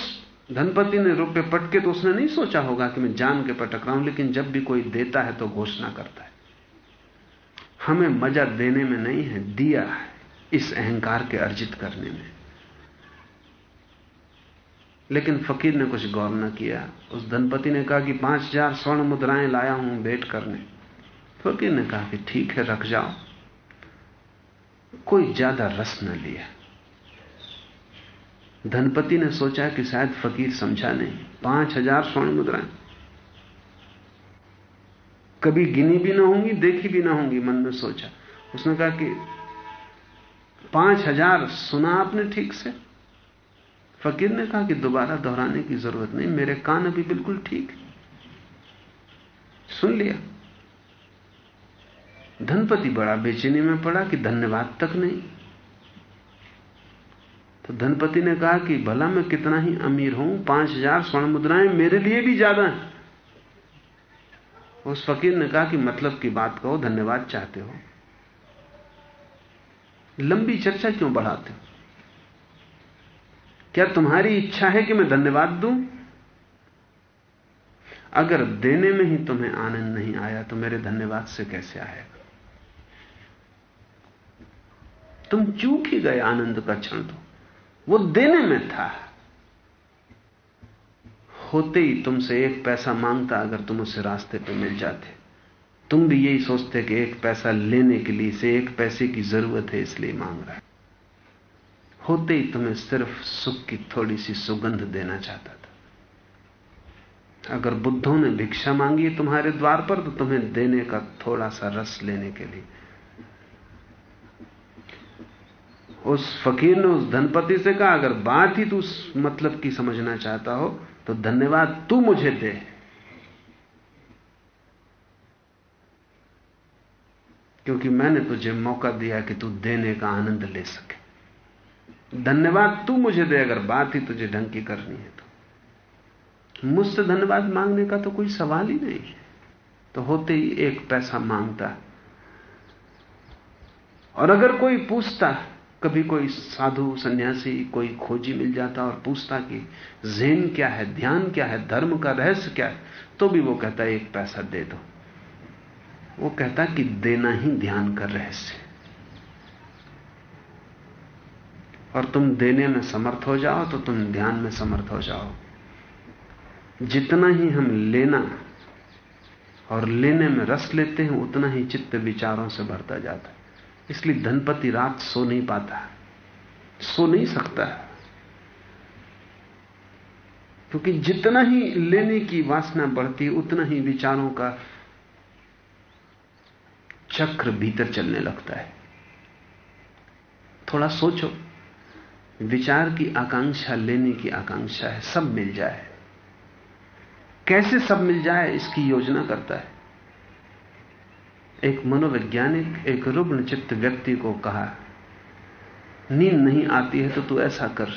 धनपति ने रुपए पटके तो उसने नहीं सोचा होगा कि मैं जान के पटक रहा हूँ, लेकिन जब भी कोई देता है तो घोषणा करता है। हमें मज़ा देने में नहीं है, दिया है इस अहंकार के अर्जित करने में। लेकिन फकीर ने कुछ गौर न किया। उस धनपति ने कहा कि पाँच हज़ार स्वर्ण मुद्राएँ लाया हूँ भेंट करने। फकीर ने कहा कि ठीक है, रख जाओ। कोई ज़्यादा रस न लिया। धनपति ने सोचा कि शायद फकीर समझा नहीं। पाँच हज़ार स्वर्ण मुद्राएँ। कभी गिनी भी ना होंगी, देखी भी ना होंगी, मन में सोचा। उसने कहा कि पाँच हज़ार सुना आपने ठीक से? फकीर ने कहा कि दोबारा दोहराने की ज़रूरत नहीं, मेरे कान अभी बिल्कुल ठीक सुन लिया। धनपति बड़ा बेचैनी में पड़ा कि धन्यवाद तक नहीं। तो धनपति ने कहा कि भला मैं कितना ही अमीर हूँ, पाँच हज़ार स्वर्ण मुद्राएँ मेरे लिए भी ज़्यादा हैं। उस फकीर ने कहा कि मतलब की बात कहो, धन्यवाद चाहते हो। लंबी चर्चा क्यों बढ़ाते हो? क्या तुम्हारी इच्छा है कि मैं धन्यवाद दूँ? अगर देने में ही तुम्हें आनंद नहीं आया तो मेरे धन्यवाद से कैसे आएगा? तुम चूक ही गए आनंद का क्षण तो। वो देने में था। होते ही तुमसे एक पैसा माँगता अगर तुम उसे रास्ते पे मिल जाते। तुम भी यही सोचते कि एक पैसा लेने के लिए से एक पैसे की ज़रूरत है, इसलिए मांग रहा है। होते ही तुम्हें सिर्फ़ सुख की थोड़ी सी सुगंध देना चाहता था। अगर बुद्धों ने भिक्षा मांगी तुम्हारे द्वार पर तो तुम्हें देने का थोड़ा सा रस लेने के लिए। उस फकीर ने उस धनपति से कहा, अगर बात ही तू मतलब की समझना चाहता हो तो धन्यवाद, तू मुझे दे। क्योंकि मैंने तुझे मौका दिया कि तू देने का आनंद ले सके। धन्यवाद तू मुझे दे, अगर बात ही तुझे ढंग की करनी है तो। मुझसे धन्यवाद मांगने का तो कोई सवाल ही नहीं है। तो होते ही एक पैसा माँगता। और अगर कोई पूछता, कभी कोई साधु, सन्यासी, कोई खोजी मिल जाता और पूछता कि जेन क्या है, ध्यान क्या है, धर्म का रहस्य क्या है तो भी वो कहता है एक पैसा दे दो। वो कहता कि देना ही ध्यान का रहस्य और तुम देने में समर्थ हो जाओ तो तुम ध्यान में समर्थ हो जाओ। जितना ही हम लेना और लेने में रस लेते हैं, उतना ही चित्त विचारों से भरता जाता है। इसलिए धनपति रात सो नहीं पाता, सो नहीं सकता। है क्योंकि जितना ही लेने की वासना बढ़ती, उतना ही विचारों का चक्र भीतर चलने लगता है। थोड़ा सोचो विचार की आकांक्षा, लेने की आकांक्षा है, सब मिल जाए। कैसे सब मिल जाए, इसकी योजना करता है। एक मनोवैज्ञानिक, एक रुग्ण चित्त व्यक्ति को कहा, नींद नहीं आती है तो तू ऐसा कर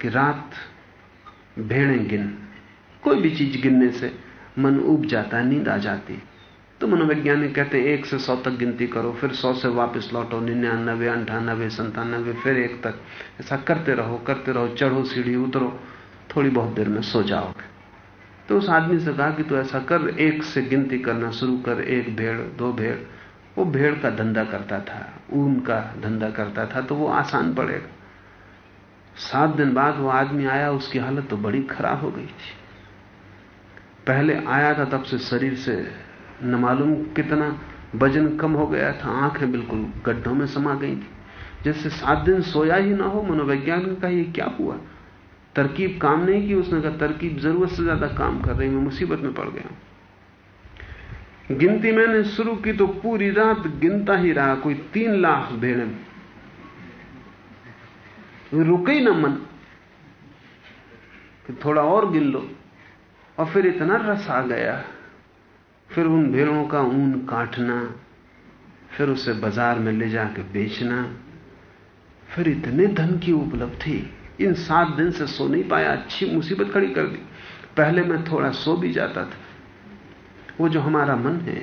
कि रात भेड़ें गिन। कोई भी चीज़ गिनने से मन उब जाता है, नींद आ जाती तो मनोवैज्ञानिक कहते हैं, एक से सौ तक गिनती करो, फिर सौ से वापस लौटो, निन्यानबे, अंठानबे, संतानबे, फिर एक तक। ऐसा करते रहो करते रहो, चढ़ो, सीढ़ी उतरो, थोड़ी बहुत देर में सो जाओगे। तो उस आदमी से कहा कि तू ऐसा कर, एक से गिनती करना शुरू कर, एक भेड़, दो भेड़। वो भेड़ का धंधा करता था, ऊन का धंधा करता था तो वो आसान पड़ेगा। सात दिन बाद वो आदमी आया, उसकी हालत तो बड़ी खराब हो गई थी। पहले आया था तब से शरीर से न मालूम कितना वज़न कम हो गया था, आँखें बिल्कुल गड्ढों में समा गई थी। जैसे सात दिन सोया ही ना हो मनोवैज्ञानिक का ये क्या हुआ? तरकीब काम नहीं की, उसने कहा, तरकीब ज़रूरत से ज़्यादा काम कर रही मैं मुसीबत में पड़ गया गिनती मैंने शुरू की तो पूरी रात गिनता ही रहा, कोई तीन लाख भेड़े। रुके ही ना मन, कि थोड़ा और गिन लो, और फिर इतना रस आ गया। फिर उन भेड़ों का ऊन काटना, फिर उसे बाज़ार में ले जाकर बेचना, फिर इतने धन की उपलब्धि, इन सात दिन से सो नहीं पाया, अच्छी मुसीबत खड़ी कर दी। पहले मैं थोड़ा सो भी जाता था। वो जो हमारा मन है,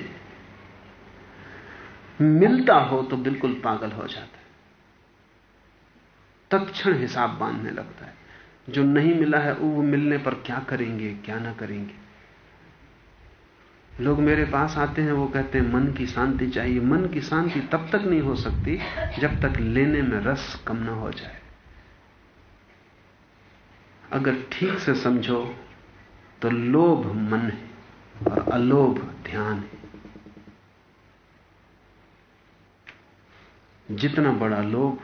मिलता हो तो बिल्कुल पागल हो जाता है। तत्क्षण हिसाब बांधने लगता है। जो नहीं मिला है, वो मिलने पर क्या करेंगे, क्या ना करेंगे? लोग मेरे पास आते हैं, वो कहते हैं, मन की शांति चाहिए। मन की शांति तब तक नहीं हो सकती जब तक लेने में रस कम ना हो जाए। अगर ठीक से समझो तो लोभ मन है और अलोभ ध्यान है। जितना बड़ा लोभ,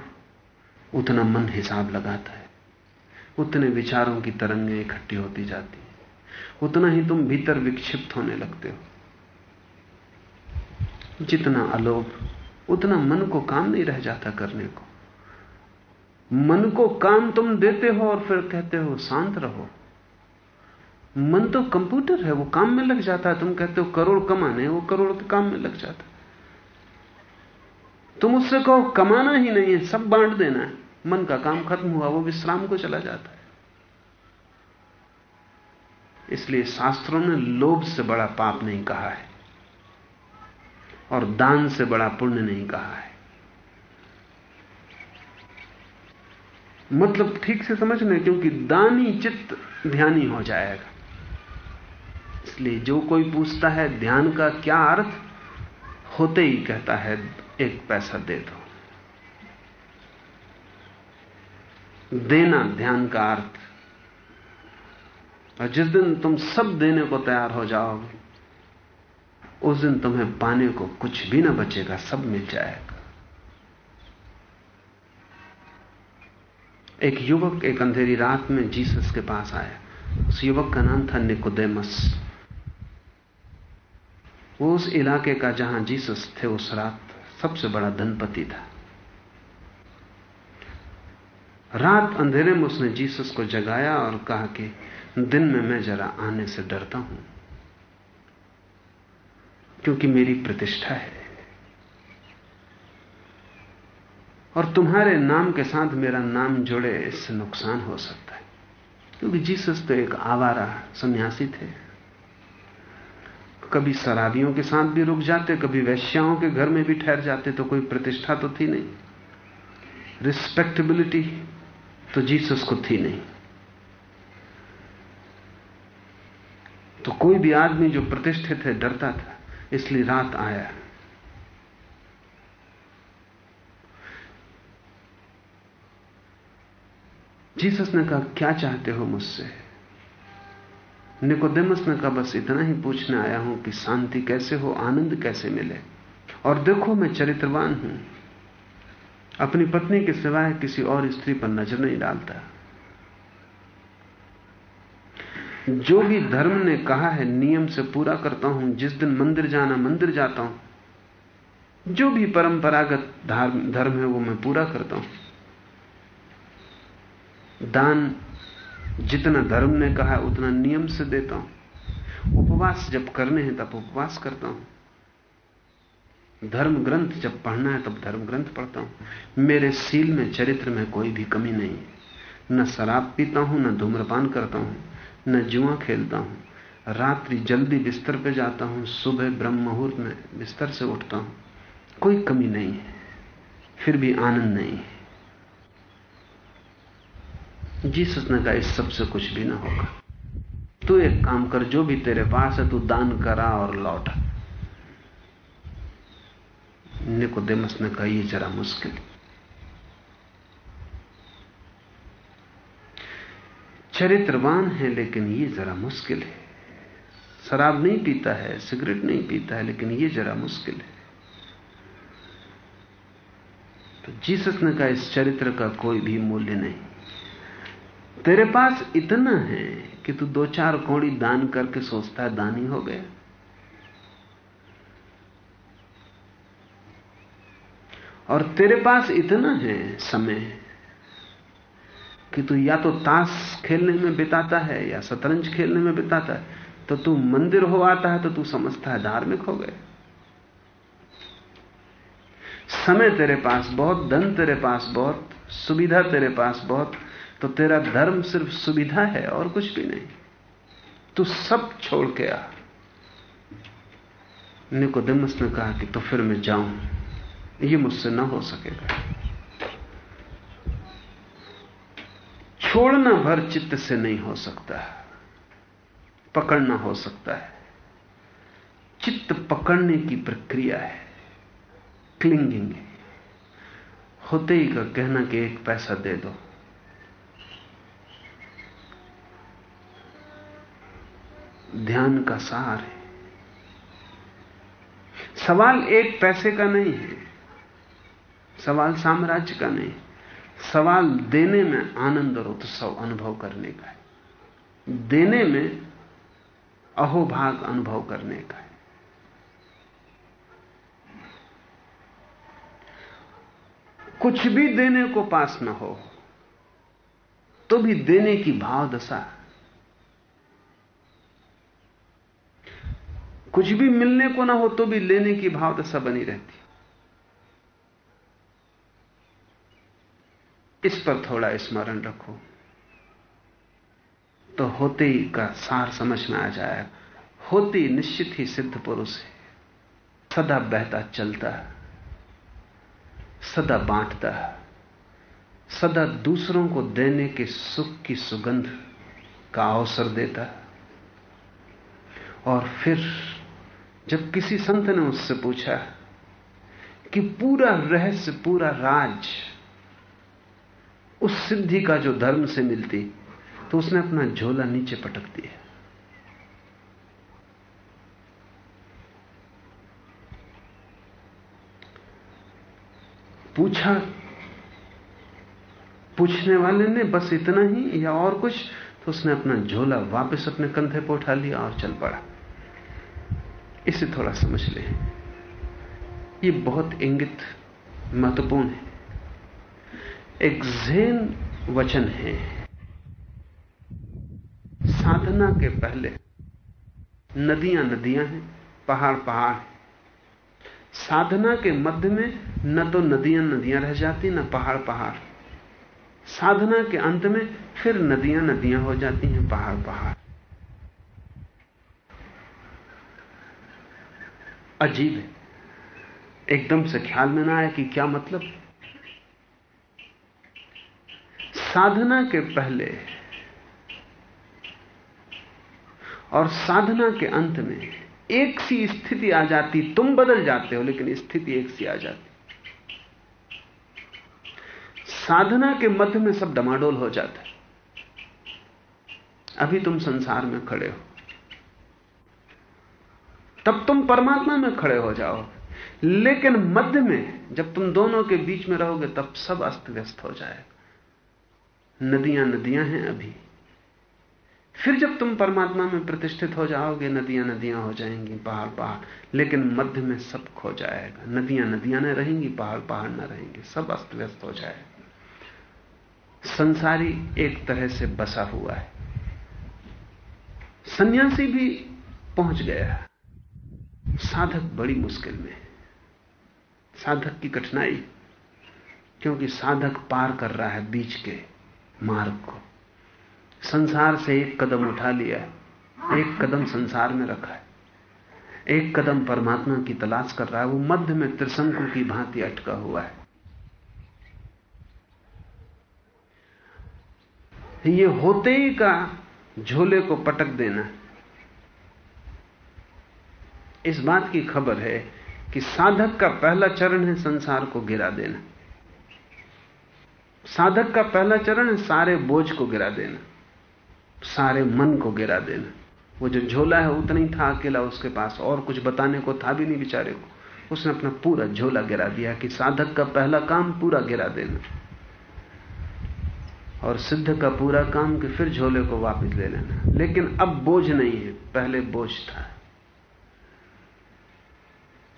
उतना मन हिसाब लगाता है। उतने विचारों की तरंगें इकट्ठी होती जाती उतना ही तुम भीतर विक्षिप्त होने लगते हो। जितना अलोभ, उतना मन को काम नहीं रह जाता करने को। मन को काम तुम देते हो और फिर कहते हो शांत रहो। मन तो कंप्यूटर है, वो काम में लग जाता है। तुम कहते हो करोड़ कमाने वो करोड़ के काम में लग जाता तुम उससे कहो, कमाना ही नहीं है, सब बांट देना है। मन का काम खत्म हुआ, वो विश्राम को चला जाता है। इसलिए शास्त्रों ने लोभ से बड़ा पाप नहीं कहा है और दान से बड़ा पुण्य नहीं कहा है। मतलब ठीक से समझने क्योंकि दानी चित्त ध्यानी हो जाएगा। इसलिए जो कोई पूछता है, ध्यान का क्या अर्थ? होते ही कहता है, एक पैसा दे दो। देना ध्यान का अर्थ और जिस दिन तुम सब देने को तैयार हो जाओगे, उस दिन तुम्हें पाने को कुछ भी ना बचेगा, सब मिल जाएगा। एक युवक एक अंधेरी रात में जीसस के पास आया। उस युवक का नाम था निकोदेमस। वो उस इलाके का जहाँ जीसस थे, उस रात सबसे बड़ा धनपति था। रात अंधेरे में उसने जीसस को जगाया और कहा कि दिन में मैं जरा आने से डरता हूँ, क्योंकि मेरी प्रतिष्ठा है। और तुम्हारे नाम के साथ मेरा नाम जुड़े इससे नुकसान हो सकता है, क्योंकि जीसस तो एक आवारा सन्यासी थे। कभी शराबियों के साथ भी रुक जाते, कभी वैश्याओं के घर में भी ठहर जाते तो कोई प्रतिष्ठा तो थी नहीं। रिस्पेक्टेबिलिटी तो जीसस को थी नहीं। तो कोई भी आदमी जो प्रतिष्ठित है, डरता था, इसलिए रात आया। जीसस ने कहा, क्या चाहते हो मुझसे? निकोदेमस ने कहा, बस इतना ही पूछने आया हूँ कि शांति कैसे हो, आनंद कैसे मिले? और देखो, मैं चरित्रवान हूँ। अपनी पत्नी के सिवाय किसी और स्त्री पर नज़र नहीं डालता। जो भी धर्म ने कहा है, नियम से पूरा करता हूँ। जिस दिन मंदिर जाना, मंदिर जाता हूँ। जो भी परंपरागत धर्म है, वो मैं पूरा करता हूँ। दान जितना धर्म ने कहा है, उतना नियम से देता हूँ। उपवास जब करने हैं, तब उपवास करता हूँ। धर्म ग्रंथ जब पढ़ना है, तब धर्म ग्रंथ पढ़ता हूँ। मेरे सील में, चरित्र में कोई भी कमी नहीं है। न शराब पीता हूँ, न धूम्रपान करता हूँ। न जुआ खेलता हूँ। रात्रि जल्दी बिस्तर पे जाता हूँ, सुबह ब्रह्म मुहूर्त में बिस्तर से उठता हूँ। कोई कमी नहीं है, फिर भी आनंद नहीं है। जीसस ने कहा, इस सबसे कुछ भी ना होगा। तू एक काम कर, जो भी तेरे पास है, तू दान करा और लौटा। निकोदेमस ने कहा, ये जरा मुश्किल चरित्रवान है, लेकिन ये जरा मुश्किल है। शराब नहीं पीता है, सिगरेट नहीं पीता है, लेकिन यह जरा मुश्किल है। तो जीसस ने कहा, इस चरित्र का कोई भी मूल्य नहीं। तेरे पास इतना है कि तू दो चार कौड़ी दान करके सोचता है, दानी हो गया। और तेरे पास इतना है, समय कि तू या तो ताश खेलने में बिताता है या शतरंज खेलने में बिताता है तो तू मंदिर हो आता है तो तू समझता है, धार्मिक हो गए। समय तेरे पास बहुत, धन तेरे पास बहुत, सुविधा तेरे पास बहुत तो तेरा धर्म सिर्फ़ सुविधा है और कुछ भी नहीं। तू सब छोड़ के आ। निकोदेमस ने कहा कि तो फिर मैं जाऊँ। ये मुझसे ना हो सकेगा। छोड़ना भर चित्त से नहीं हो सकता पकड़ना हो सकता है। चित्त पकड़ने की प्रक्रिया है। क्लिंगिंग है। होते ही का कहना कि एक पैसा दे दो। ध्यान का सार है। सवाल एक पैसे का नहीं है। सवाल साम्राज्य का नहीं सवाल देने में आनंद और उत्सव अनुभव करने का है। देने में अहोभाग अनुभव करने का है। कुछ भी देने को पास न हो तो भी देने की भाव दशा। कुछ भी मिलने को ना हो तो भी लेने की भाव दशा बनी रहती इस पर थोड़ा स्मरण रखो। तो होते ही का सार समझ में आ जाएगा होती निश्चित ही सिद्ध पुरुष है। सदा बहता चलता सदा बांटता सदा दूसरों को देने के सुख की सुगंध का अवसर देता और फिर जब किसी संत ने उससे पूछा कि पूरा रहस्य, पूरा राज उस सिद्धि का जो धर्म से मिलती तो उसने अपना झोला नीचे पटक दिया। पूछा, पूछने वाले ने बस इतना ही या और कुछ? तो उसने अपना झोला वापस अपने कंधे पर उठा लिया और चल पड़ा। इसे थोड़ा समझ ले। ये बहुत इंगित महत्वपूर्ण है। एक जैन वचन है। साधना के पहले नदियाँ नदियाँ हैं, पहाड़ पहाड़ साधना के मध्य में न तो नदियाँ नदियाँ रह जाती, न पहाड़ पहाड़। साधना के अंत में फिर नदियाँ नदियाँ हो जाती हैं, पहाड़ पहाड़। अजीब है। एकदम से ख्याल में ना आया कि क्या मतलब? साधना के पहले और साधना के अंत में एक सी स्थिति आ जाती, तुम बदल जाते हो, लेकिन स्थिति एक सी आ जाती। साधना के मध्य में सब डमाडोल हो जाता है। अभी तुम संसार में खड़े हो। तब तुम परमात्मा में खड़े हो जाओ। लेकिन मध्य में, जब तुम दोनों के बीच में रहोगे, तब सब अस्त व्यस्त हो जाएगा। नदियाँ नदियाँ हैं अभी। फिर जब तुम परमात्मा में प्रतिष्ठित हो जाओगे, नदियाँ नदियाँ हो जाएँगी, पहाड़ पहाड़, लेकिन मध्य में सब खो जाएगा। नदियाँ नदियाँ न रहेंगी, पहाड़ पहाड़ न रहेंगे, सब अस्त व्यस्त हो जाएगा। संसारी एक तरह से बसा हुआ है। सन्यासी भी पहुँच गया साधक बड़ी मुश्किल में साधक की कठिनाई, क्योंकि साधक पार कर रहा है बीच के। मार्ग को। संसार से एक कदम उठा लिया है। एक कदम संसार में रखा है। एक कदम परमात्मा की तलाश कर रहा है। वो मध्य में त्रिशंकु की भांति अटका हुआ है। ये होते ही का झोले को पटक देना। इस बात की खबर है कि साधक का पहला चरण है संसार को गिरा देना। साधक का पहला चरण है, सारे बोझ को गिरा देना। सारे मन को गिरा देना। वो जो झोला है, उतना ही था अकेला, उसके पास और कुछ बताने को था भी नहीं बेचारे को। उसने अपना पूरा झोला गिरा दिया कि साधक का पहला काम पूरा गिरा देना। और सिद्ध का पूरा काम कि फिर झोले को वापस ले लेना। लेकिन अब बोझ नहीं है, पहले बोझ था।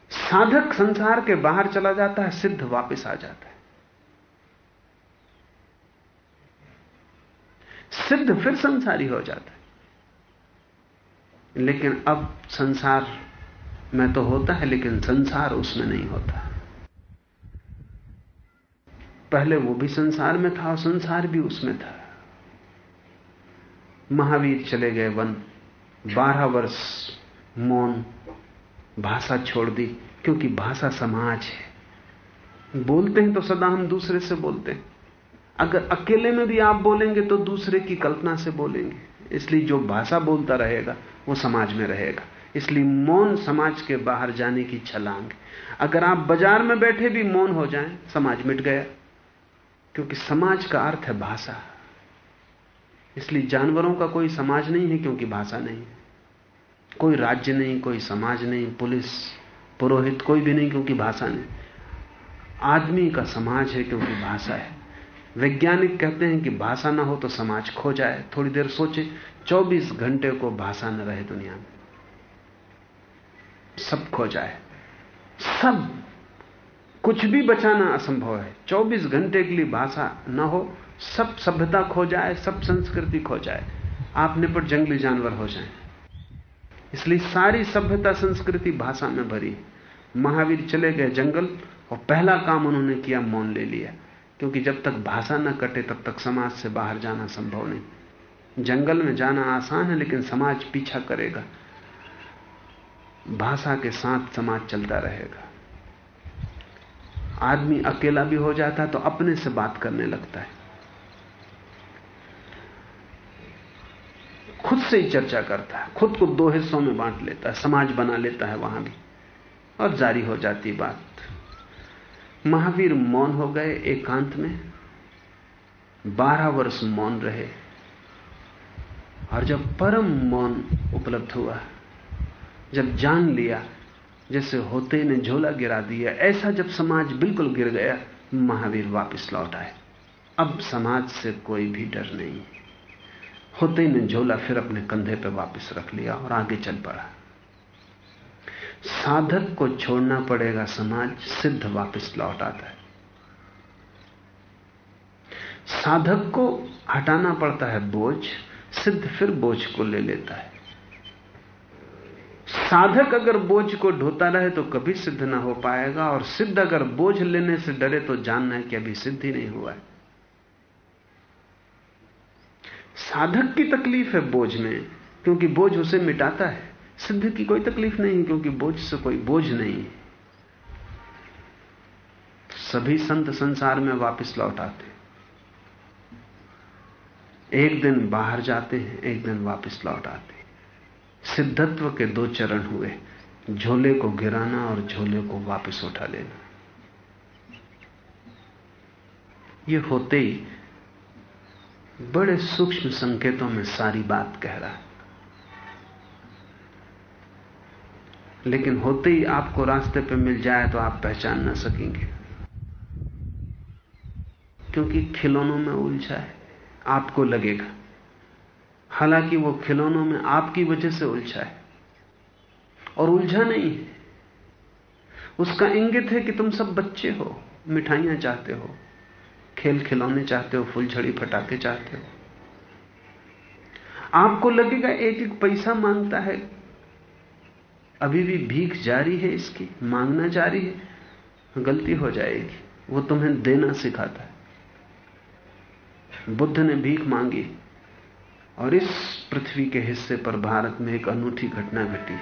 साधक संसार के बाहर चला जाता है, सिद्ध वापस आ जाता है। सिद्ध फिर संसारी हो जाता है। लेकिन अब संसार में तो होता है, लेकिन संसार उसमें नहीं होता। पहले वो भी संसार में था और संसार भी उसमें था। महावीर चले गए वन। बारह वर्ष मौन भाषा छोड़ दी, क्योंकि भाषा समाज है। बोलते हैं तो सदा हम दूसरे से बोलते हैं। अगर अकेले में भी आप बोलेंगे तो दूसरे की कल्पना से बोलेंगे। इसलिए जो भाषा बोलता रहेगा, वो समाज में रहेगा। इसलिए मौन समाज के बाहर जाने की छलांग। अगर आप बाज़ार में बैठे भी मौन हो जाएँ, समाज मिट गया। क्योंकि समाज का अर्थ है भाषा। इसलिए जानवरों का कोई समाज नहीं है क्योंकि भाषा नहीं है। कोई राज्य नहीं, कोई समाज नहीं, पुलिस, पुरोहित कोई भी नहीं क्योंकि भाषा नहीं। आदमी का समाज है क्योंकि भाषा है। वैज्ञानिक कहते हैं कि भाषा ना हो तो समाज खो जाए। थोड़ी देर सोचे 24 घंटे को भाषा न रहे दुनिया में। सब खो जाए। सब। कुछ भी बचाना असंभव है। 24 घंटे के लिए भाषा ना हो, सब सभ्यता खो जाए, सब संस्कृति खो जाए। आप निपट जंगली जानवर हो जाए। इसलिए सारी सभ्यता, संस्कृति भाषा में भरी। महावीर चले गए जंगल और पहला काम उन्होंने किया, मौन ले लिया। क्योंकि जब तक भाषा न कटे, तब तक समाज से बाहर जाना संभव नहीं। जंगल में जाना आसान है, लेकिन समाज पीछा करेगा। भाषा के साथ समाज चलता रहेगा। आदमी अकेला भी हो जाता है तो अपने से बात करने लगता है। खुद से ही चर्चा करता है, खुद को दो हिस्सों में बांट लेता है, समाज बना लेता है वहाँ भी, और जारी हो जाती बात। महावीर मौन हो गए एकांत में। बारह वर्ष मौन रहे और जब परम मौन उपलब्ध हुआ, जब जान लिया, जैसे होते ने झोला गिरा दिया, ऐसा जब समाज बिल्कुल गिर गया, महावीर वापस लौट आए। अब समाज से कोई भी डर नहीं। होते ने झोला फिर अपने कंधे पर वापस रख लिया और आगे चल पड़ा। साधक को छोड़ना पड़ेगा, समाज सिद्ध वापस लौट आता है। साधक को हटाना पड़ता है बोझ, सिद्ध फिर बोझ को ले लेता है। साधक अगर बोझ को ढोता रहे तो कभी सिद्ध ना हो पाएगा, और सिद्ध अगर बोझ लेने से डरे तो जानना है कि अभी सिद्ध ही नहीं हुआ है। साधक की तकलीफ़ है बोझ में, क्योंकि बोझ उसे मिटाता है। सिद्ध की कोई तकलीफ़ नहीं, क्योंकि बोझ से कोई बोझ नहीं सभी संत संसार में वापस लौट आते एक दिन बाहर जाते हैं, एक दिन वापस लौट आते सिद्धत्व के दो चरण हुए, झोले को गिराना और झोले को वापस उठा लेना। ये होते ही बड़े सूक्ष्म संकेतों में सारी बात कह रहा है। लेकिन होते ही आपको रास्ते पे मिल जाए तो आप पहचान ना सकेंगे। क्योंकि खिलौनों में उलझा है, आपको लगेगा। हालाँकि वो खिलौनों में आपकी वजह से उलझा है। और उलझा नहीं है। उसका इंगित है कि तुम सब बच्चे हो, मिठाइयाँ चाहते हो, खेल खिलौने चाहते हो, फुलझड़ी फटाके चाहते हो। आपको लगेगा एक एक पैसा माँगता है अभी भी भीख जारी है इसकी, मांगना जारी है, गलती हो जाएगी। वो तुम्हें देना सिखाता है। बुद्ध ने भीख मांगी और इस पृथ्वी के हिस्से पर भारत में एक अनूठी घटना घटी,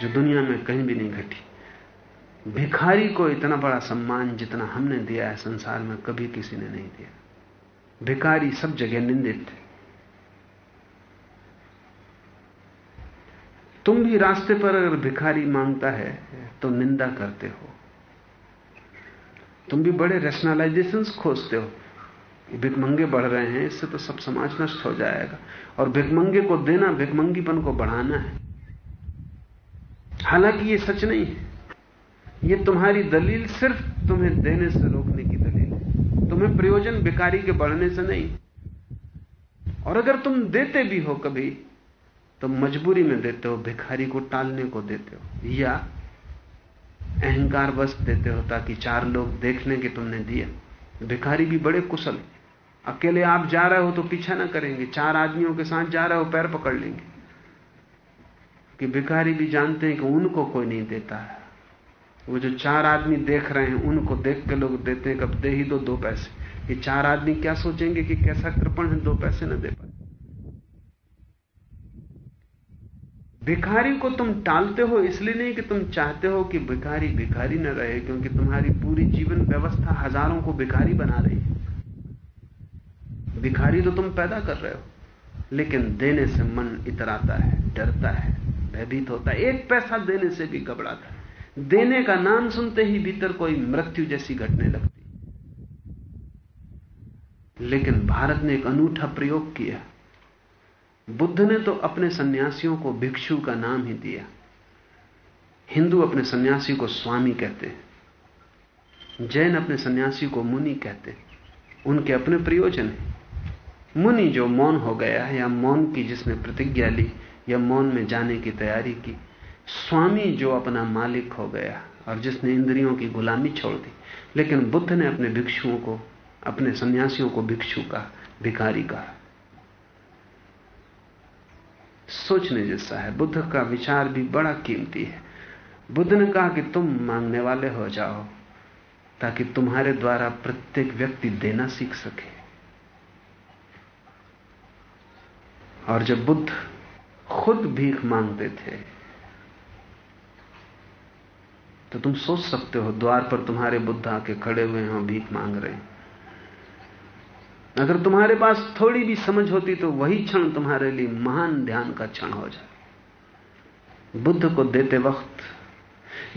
जो दुनिया में कहीं भी नहीं घटी। भिखारी को इतना बड़ा सम्मान जितना हमने दिया है, संसार में कभी किसी ने नहीं दिया। भिखारी सब जगह निंदित थे तुम भी रास्ते पर अगर भिखारी माँगता है तो निंदा करते हो। तुम भी बड़े रेशनलाइजेशन खोजते हो। भिकमंगे बढ़ रहे हैं, इससे तो सब समाज नष्ट हो जाएगा। और भिकमंगे को देना भिकमंगीपन को बढ़ाना है। हालाँकि ये सच नहीं है। ये तुम्हारी दलील सिर्फ़ तुम्हें देने से रोकने की दलील है। तुम्हें प्रयोजन भिकारी के बढ़ने से नहीं। और अगर तुम देते भी हो कभी तो मजबूरी में देते हो, भिखारी को टालने को देते हो, या अहंकार बस देते हो ताकि चार लोग देख लें कि तुमने दिया भिखारी भी बड़े कुशल अकेले आप जा रहे हो तो पीछा ना करेंगे, चार आदमियों के साथ जा रहे हो, पैर पकड़ लेंगे। कि भिखारी भी जानते हैं कि उनको कोई नहीं देता है। वो जो चार आदमी देख रहे हैं, उनको देख के लोग देते हैं कब दे ही दो दो पैसे। ये चार आदमी क्या सोचेंगे कि कैसा कृपण है, दो पैसे ना दे भिखारी को तुम टालते हो, इसलिए नहीं कि तुम चाहते हो कि भिखारी भिखारी न रहे, क्योंकि तुम्हारी पूरी जीवन व्यवस्था हज़ारों को भिखारी बना रही है। भिखारी तो तुम पैदा कर रहे हो, लेकिन देने से मन इतराता है, डरता है, भयभीत होता है, एक पैसा देने से भी घबराता है। देने का नाम सुनते ही भीतर कोई मृत्यु जैसी घटने लगती लेकिन भारत ने एक अनूठा प्रयोग किया। बुद्ध ने तो अपने सन्यासियों को भिक्षु का नाम ही दिया। हिंदू अपने सन्यासी को स्वामी कहते हैं। जैन अपने सन्यासी को मुनि कहते हैं। उनके अपने प्रयोजन हैं। मुनि जो मौन हो गया या मौन की जिसने प्रतिज्ञा ली या मौन में जाने की तैयारी की, स्वामी जो अपना मालिक हो गया और जिसने इंद्रियों की गुलामी छोड़ दी, लेकिन बुद्ध ने अपने भिक्षुओं को, अपने सन्यासियों को भिक्षु का भिखारी कहा। सोचने जैसा है। बुद्ध का विचार भी बड़ा कीमती है। बुद्ध ने कहा कि तुम मांगने वाले हो जाओ, ताकि तुम्हारे द्वारा प्रत्येक व्यक्ति देना सीख सके। और जब बुद्ध खुद भीख मांगते थे तो तुम सोच सकते हो, द्वार पर तुम्हारे बुद्ध आके खड़े हुए हैं, भीख मांग रहे हैं। अगर तुम्हारे पास थोड़ी भी समझ होती तो वही क्षण तुम्हारे लिए महान ध्यान का क्षण हो जाए बुद्ध को देते वक्त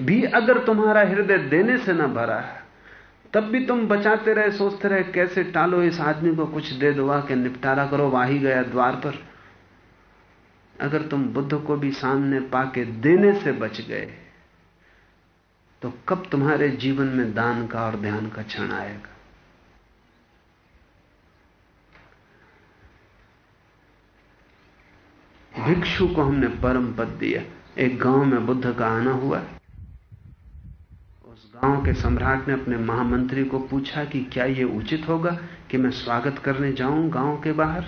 भी अगर तुम्हारा हृदय देने से ना भरा है, तब भी तुम बचाते रहे, सोचते रहे, कैसे टालो इस आदमी को कुछ दे दो के निपटारा करो, वाही गया द्वार पर। अगर तुम बुद्ध को भी सामने पाके देने से बच गए तो कब तुम्हारे जीवन में दान का और ध्यान का क्षण आएगा? भिक्षु को हमने परम पद दिया। एक गाँव में बुद्ध का आना हुआ। उस गाँव के सम्राट ने अपने महामंत्री को पूछा कि क्या यह उचित होगा कि मैं स्वागत करने जाऊँ गाँव के बाहर?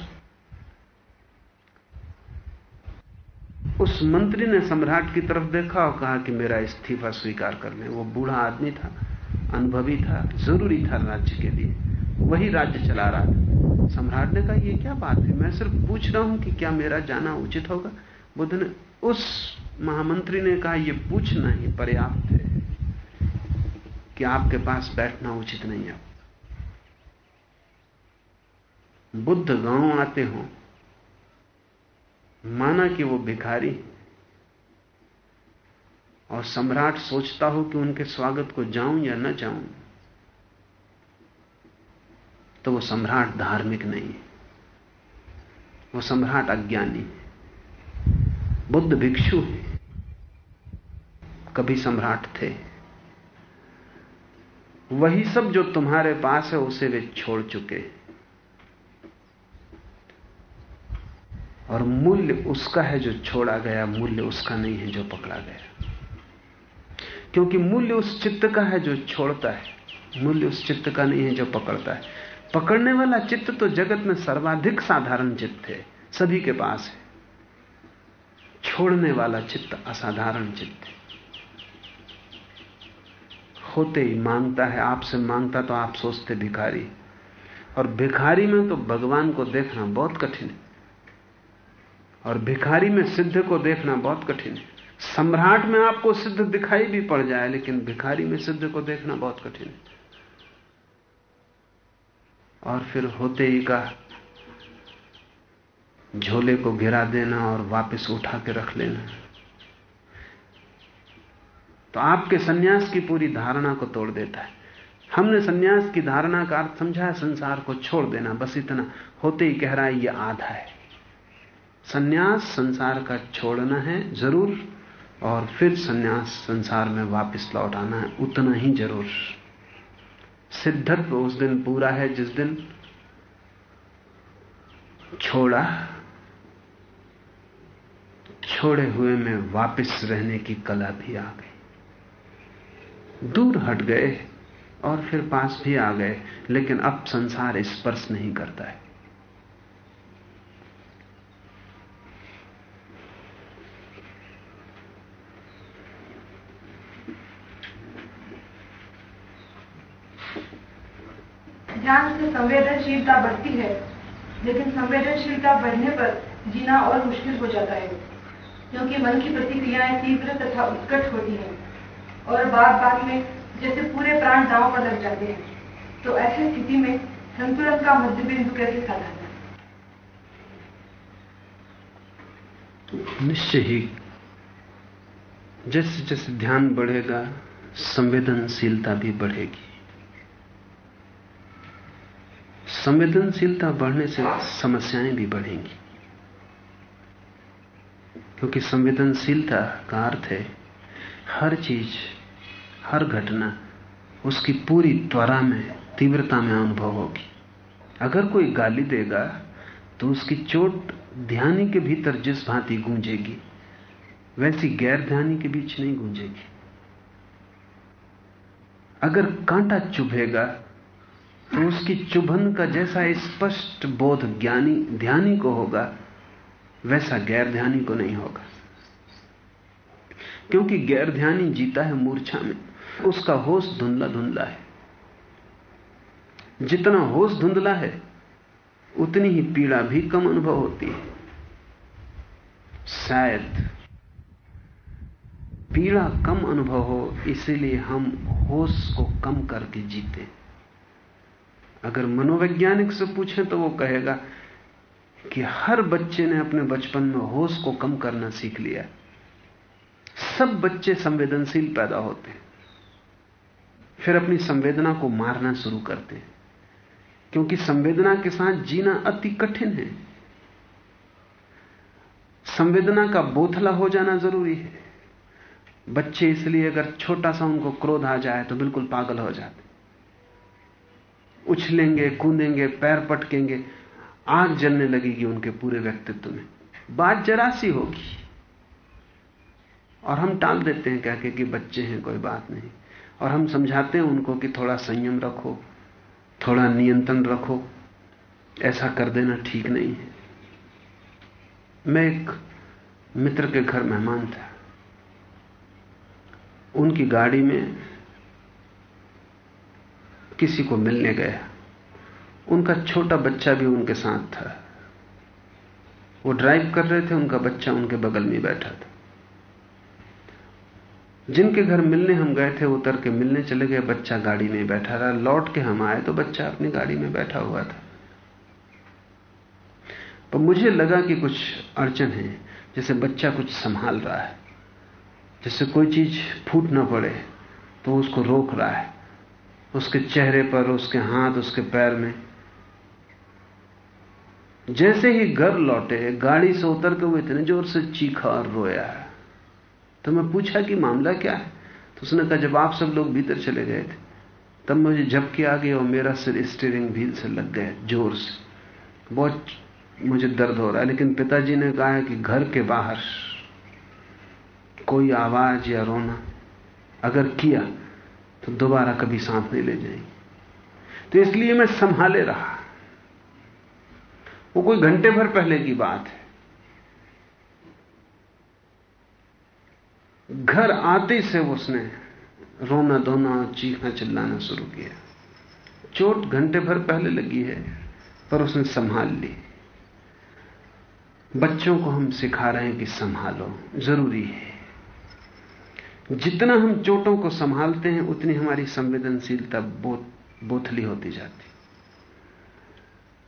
उस मंत्री ने सम्राट की तरफ़ देखा और कहा कि मेरा इस्तीफा स्वीकार कर लें वो बूढ़ा आदमी था, अनुभवी था, ज़रूरी था राज्य के लिए। वही राज्य चला रहा था। सम्राट ने कहा यह क्या बात है? मैं सिर्फ़ पूछ रहा हूँ कि क्या मेरा जाना उचित होगा? बुद्ध ने उस महामंत्री ने कहा यह पूछना ही पर्याप्त है कि आपके पास बैठना उचित नहीं है। बुद्ध गाँव आते हो, माना कि वो भिखारी और सम्राट सोचता हो कि उनके स्वागत को जाऊँ या न जाऊँ तो वो सम्राट धार्मिक नहीं है। वो सम्राट अज्ञानी है। बुद्ध भिक्षु है। कभी सम्राट थे। वही सब जो तुम्हारे पास है, उसे वे छोड़ चुके और मूल्य उसका है जो छोड़ा गया, मूल्य उसका नहीं है जो पकड़ा गया। क्योंकि मूल्य उस चित्त का है जो छोड़ता है। मूल्य उस चित्त का नहीं है जो पकड़ता है। पकड़ने वाला चित्त तो जगत में सर्वाधिक साधारण चित्त है, सभी के पास है। छोड़ने वाला चित्त असाधारण चित्त है। होते ही माँगता है, आपसे माँगता तो आप सोचते भिखारी। और भिखारी में तो भगवान को देखना बहुत कठिन है। और भिखारी में सिद्ध को देखना बहुत कठिन है। सम्राट में आपको सिद्ध दिखाई भी पड़ जाए, लेकिन भिखारी में सिद्ध को देखना बहुत कठिन है। और फिर होते ही का झोले को गिरा देना और वापस उठा के रख लेना। तो आपके सन्यास की पूरी धारणा को तोड़ देता है। हमने सन्यास की धारणा का अर्थ समझा है, संसार को छोड़ देना, बस इतना। होते ही कह रहा है यह आधा है। सन्यास संसार का छोड़ना है ज़रूर, और फिर सन्यास संसार में वापस लौट आना है, उतना ही ज़रूर। सिद्धत्व उस दिन पूरा है, जिस दिन छोड़ा, छोड़े हुए में वापस रहने की कला भी आ गई। दूर हट गए और फिर पास भी आ गए, लेकिन अब संसार स्पर्श नहीं करता है ध्यान से संवेदनशीलता बढ़ती है, लेकिन संवेदनशीलता बढ़ने पर जीना और मुश्किल हो जाता है, क्योंकि मन की प्रतिक्रियाएँ तीव्र तथा उत्कट होती हैं। और बात बात में जैसे पूरे प्राण दांव पर लग जाते हैं तो ऐसी स्थिति में संतुलन का मध्य बिंदु कैसे साधा जाए निश्चय ही जैसे जैसे ध्यान बढ़ेगा, संवेदनशीलता भी बढ़ेगी। संवेदनशीलता बढ़ने से समस्याएँ भी बढ़ेंगी। क्योंकि संवेदनशीलता का अर्थ है, हर चीज़, हर घटना उसकी पूरी त्वरा में, तीव्रता में अनुभव होगी। अगर कोई गाली देगा तो उसकी चोट ध्यानी के भीतर जिस भांति गूंजेगी, वैसी गैर ध्यानी के बीच नहीं गूंजेगी। अगर कांटा चुभेगा तो उसकी चुभन का जैसा स्पष्ट बोध ज्ञानी, ध्यानी को होगा, वैसा गैर ध्यानी को नहीं होगा। क्योंकि गैर ध्यानी जीता है मूर्छा में। उसका होश धुंधला धुंधला है। जितना होश धुंधला है, उतनी ही पीड़ा भी कम अनुभव होती है। शायद पीड़ा कम अनुभव हो, इसीलिए हम होश को कम करके जीते। अगर मनोवैज्ञानिक से पूछें तो वो कहेगा कि हर बच्चे ने अपने बचपन में होश को कम करना सीख लिया सब बच्चे संवेदनशील पैदा होते हैं। फिर अपनी संवेदना को मारना शुरू करते हैं। क्योंकि संवेदना के साथ जीना अति कठिन है। संवेदना का बोथला हो जाना ज़रूरी है। बच्चे इसलिए अगर छोटा सा उनको क्रोध आ जाए तो बिल्कुल पागल हो जाते उछलेंगे, कूदेंगे, पैर पटकेंगे, आग जलने लगेगी उनके पूरे व्यक्तित्व में। बात जरा सी होगी। और हम टाल देते हैं कहके कि बच्चे हैं, कोई बात नहीं। और हम समझाते हैं उनको कि थोड़ा संयम रखो, थोड़ा नियंत्रण रखो, ऐसा कर देना ठीक नहीं है। मैं एक मित्र के घर मेहमान था। उनकी गाड़ी में किसी को मिलने गया। उनका छोटा बच्चा भी उनके साथ था। वो ड्राइव कर रहे थे, उनका बच्चा उनके बगल में बैठा था। जिनके घर मिलने हम गए थे उतर के मिलने चले गए। बच्चा गाड़ी में बैठा रहा। लौट के हम आए तो बच्चा अपनी गाड़ी में बैठा हुआ था। पर मुझे लगा कि कुछ अड़चन है, जैसे बच्चा कुछ संभाल रहा है। जैसे कोई चीज़ फूट ना पड़े तो उसको रोक रहा है। उसके चेहरे पर, उसके हाथ, उसके पैर में। जैसे ही घर लौटे, गाड़ी से उतर के वो इतने ज़ोर से चीखा और रोया है। तो मैं पूछा कि मामला क्या है? तो उसने कहा, जब आप सब लोग भीतर चले गए थे, तब मुझे झपकी आ गई और मेरा सिर स्टीयरिंग व्हील से लग गया, ज़ोर से। बहुत मुझे दर्द हो रहा है, लेकिन पिताजी ने कहा है कि घर के बाहर कोई आवाज़ या रोना अगर किया तो दोबारा कभी सांस नहीं ले जाएँगे। तो इसलिए मैं संभाले रहा। वो कोई घंटे भर पहले की बात है। घर आते से उसने रोना धोना, चीखना चिल्लाना शुरू किया। चोट घंटे भर पहले लगी है, पर उसने संभाल ली। बच्चों को हम सिखा रहे हैं कि संभालो, ज़रूरी है। जितना हम चोटों को संभालते हैं उतनी हमारी संवेदनशीलता बोत, बोथली होती जाती।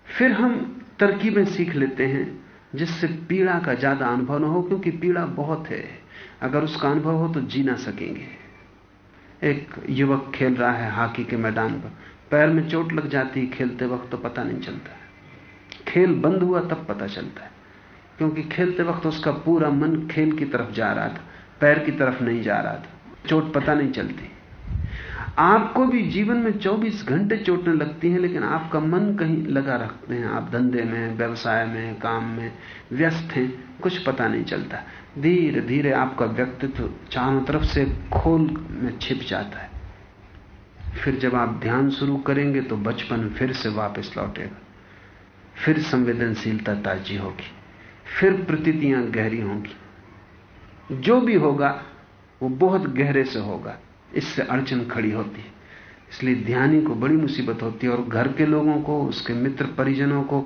फिर हम तरकीबें सीख लेते हैं जिससे पीड़ा का ज़्यादा अनुभव न हो क्योंकि पीड़ा बहुत है। अगर उसका अनुभव हो तो जी ना सकेंगे। एक युवक खेल रहा है हॉकी के मैदान पर। पैर में चोट लग जाती खेलते वक्त तो पता नहीं चलता। खेल बंद हुआ तब पता चलता है। क्योंकि खेलते वक्त उसका पूरा मन खेल की तरफ़ जा रहा था। पैर की तरफ़ नहीं जा रहा था। चोट पता नहीं चलती। आपको भी जीवन में 24 घंटे चोटें लगती हैं, लेकिन आपका मन कहीं लगा रखते हैं। आप धंधे में, व्यवसाय में, काम में व्यस्त हैं, कुछ पता नहीं चलता। धीरे धीरे आपका व्यक्तित्व चारों तरफ़ से खोल में छिप जाता है। फिर जब आप ध्यान शुरू करेंगे तो बचपन फिर से वापस लौटेगा। फिर संवेदनशीलता ताजी होगी। फिर प्रतीतियाँ गहरी होंगी। जो भी होगा, वो बहुत गहरे से होगा। इससे अड़चन खड़ी होती है। इसलिए ध्यानी को बड़ी मुसीबत होती है और घर के लोगों को, उसके मित्र परिजनों को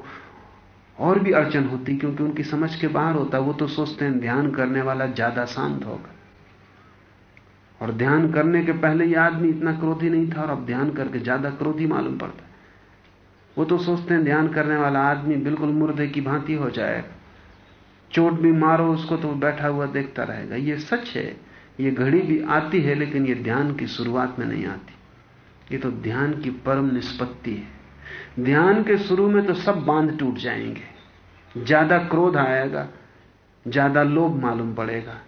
और भी अड़चन होती क्योंकि उनकी समझ के बाहर होता वो तो सोचते हैं, ध्यान करने वाला ज़्यादा शांत होगा। और ध्यान करने के पहले यह आदमी इतना क्रोधी नहीं था और अब ध्यान करके ज़्यादा क्रोधी मालूम पड़ता वो तो सोचते हैं, ध्यान करने वाला आदमी बिल्कुल मुर्दे की भांति हो जाएगा। चोट भी मारो, उसको तो बैठा हुआ देखता रहेगा। ये सच है, ये घड़ी भी आती है, लेकिन ये ध्यान की शुरुआत में नहीं आती। ये तो ध्यान की परम निष्पत्ति है। ध्यान के शुरू में तो सब बाँध टूट जाएँगे। ज़्यादा क्रोध आएगा, ज़्यादा लोभ मालूम पड़ेगा।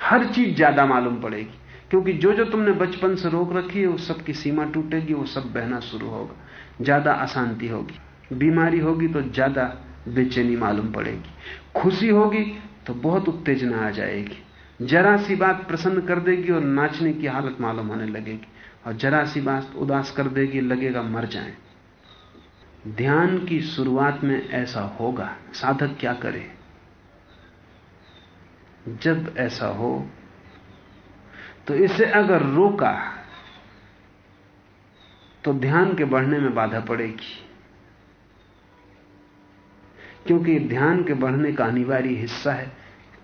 हर चीज़ ज़्यादा मालूम पड़ेगी, क्योंकि जो जो तुमने बचपन से रोक रखी है उस सब की सीमा टूटेगी, वो सब बहना शुरू होगा। ज़्यादा अशांति होगी। बीमारी होगी तो ज़्यादा बेचैनी मालूम पड़ेगी। खुशी होगी तो बहुत उत्तेजना आ जाएगी। जरा सी बात प्रसन्न कर देगी और नाचने की हालत मालूम होने लगेगी। और जरा सी बात उदास कर देगी, लगेगा मर जाए। ध्यान की शुरुआत में ऐसा होगा, साधक क्या करे? जब ऐसा हो तो इसे अगर रोका तो ध्यान के बढ़ने में बाधा पड़ेगी। क्योंकि ध्यान के बढ़ने का अनिवार्य हिस्सा है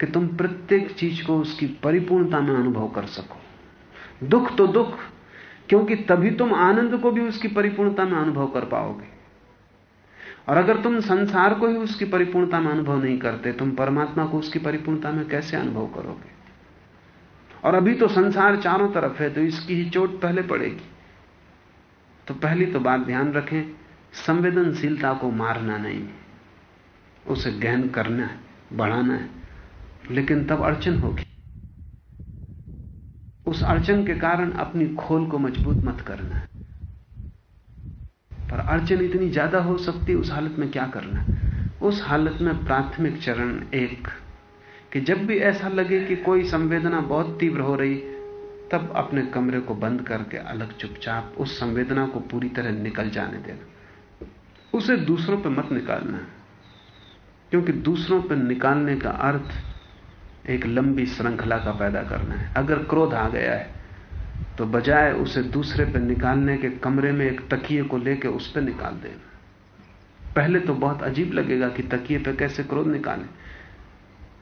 कि तुम प्रत्येक चीज़ को उसकी परिपूर्णता में अनुभव कर सको। दुख तो दुख, क्योंकि तभी तुम आनंद को भी उसकी परिपूर्णता में अनुभव कर पाओगे। और अगर तुम संसार को ही उसकी परिपूर्णता में अनुभव नहीं करते, तुम परमात्मा को उसकी परिपूर्णता में कैसे अनुभव करोगे? और अभी तो संसार चारों तरफ़ है तो इसकी ही चोट पहले पड़ेगी। तो पहली तो बात ध्यान रखें, संवेदनशीलता को मारना नहीं। है उसे गहन करना है, बढ़ाना है। लेकिन तब अड़चन होगी। उस अड़चन के कारण अपनी खोल को मज़बूत मत करना। है पर अड़चन इतनी ज़्यादा हो सकती उस हालत में क्या करना उस हालत में प्राथमिक चरण एक, कि जब भी ऐसा लगे कि कोई संवेदना बहुत तीव्र हो रही, तब अपने कमरे को बंद करके अलग चुपचाप उस संवेदना को पूरी तरह निकल जाने देना। उसे दूसरों पर मत निकालना। क्योंकि दूसरों पर निकालने का अर्थ एक लंबी श्रृंखला का पैदा करना है। अगर क्रोध आ गया है तो बजाय उसे दूसरे पर निकालने के कमरे में एक तकिए को लेकर उस पर निकाल देना। पहले तो बहुत अजीब लगेगा कि तकिए पर कैसे क्रोध निकालें।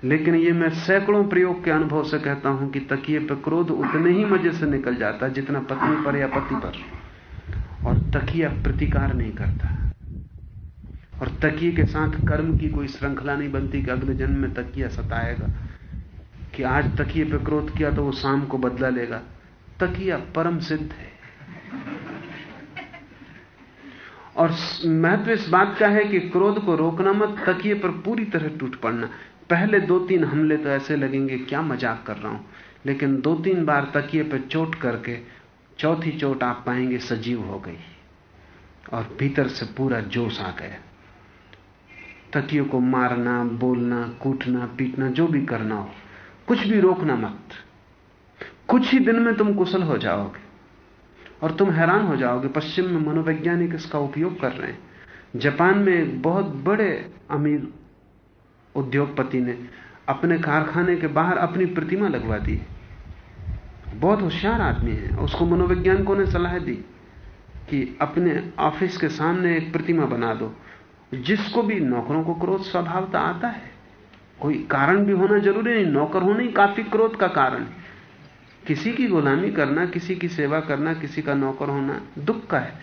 लेकिन ये मैं सैकड़ों प्रयोग के अनुभव से कहता हूँ कि तकिए पर क्रोध उतने ही मज़े से निकल जाता जितना पत्नी पर या पति पर। और तकिया प्रतिकार नहीं करता। और तकिए के साथ कर्म की कोई श्रृंखला नहीं बनती कि अगले जन्म में तकिया सताएगा। कि आज तकिए पे क्रोध किया तो वो शाम को बदला लेगा। तकिया परम सिद्ध है। और महत्व इस बात का है कि क्रोध को रोकना मत, तकिए पर पूरी तरह टूट पड़ना। पहले दो तीन हमले तो ऐसे लगेंगे, क्या मज़ाक कर रहा हूँ। लेकिन दो तीन बार तकिए पर चोट करके, चौथी चोट आप पाएँगे, सजीव हो गई। और भीतर से पूरा जोश आ गया। तकियों को मारना, बोलना, कूटना, पीटना, जो भी करना हो, कुछ भी रोकना मत। कुछ ही दिन में तुम कुशल हो जाओगे और तुम हैरान हो जाओगे, पश्चिम में मनोवैज्ञानिक इसका उपयोग कर रहे हैं। जापान में एक बहुत बड़े अमीर उद्योगपति ने अपने कारखाने के बाहर अपनी प्रतिमा लगवा दी बहुत होशियार आदमी है। उसको मनोवैज्ञानिकों ने सलाह दी कि अपने ऑफ़िस के सामने एक प्रतिमा बना दो। जिसको भी नौकरों को क्रोध स्वभावता आता है, कोई कारण भी होना ज़रूरी नहीं, नौकर होना ही काफ़ी क्रोध का कारण है। किसी की गुलामी करना, किसी की सेवा करना, किसी का नौकर होना दुख का है।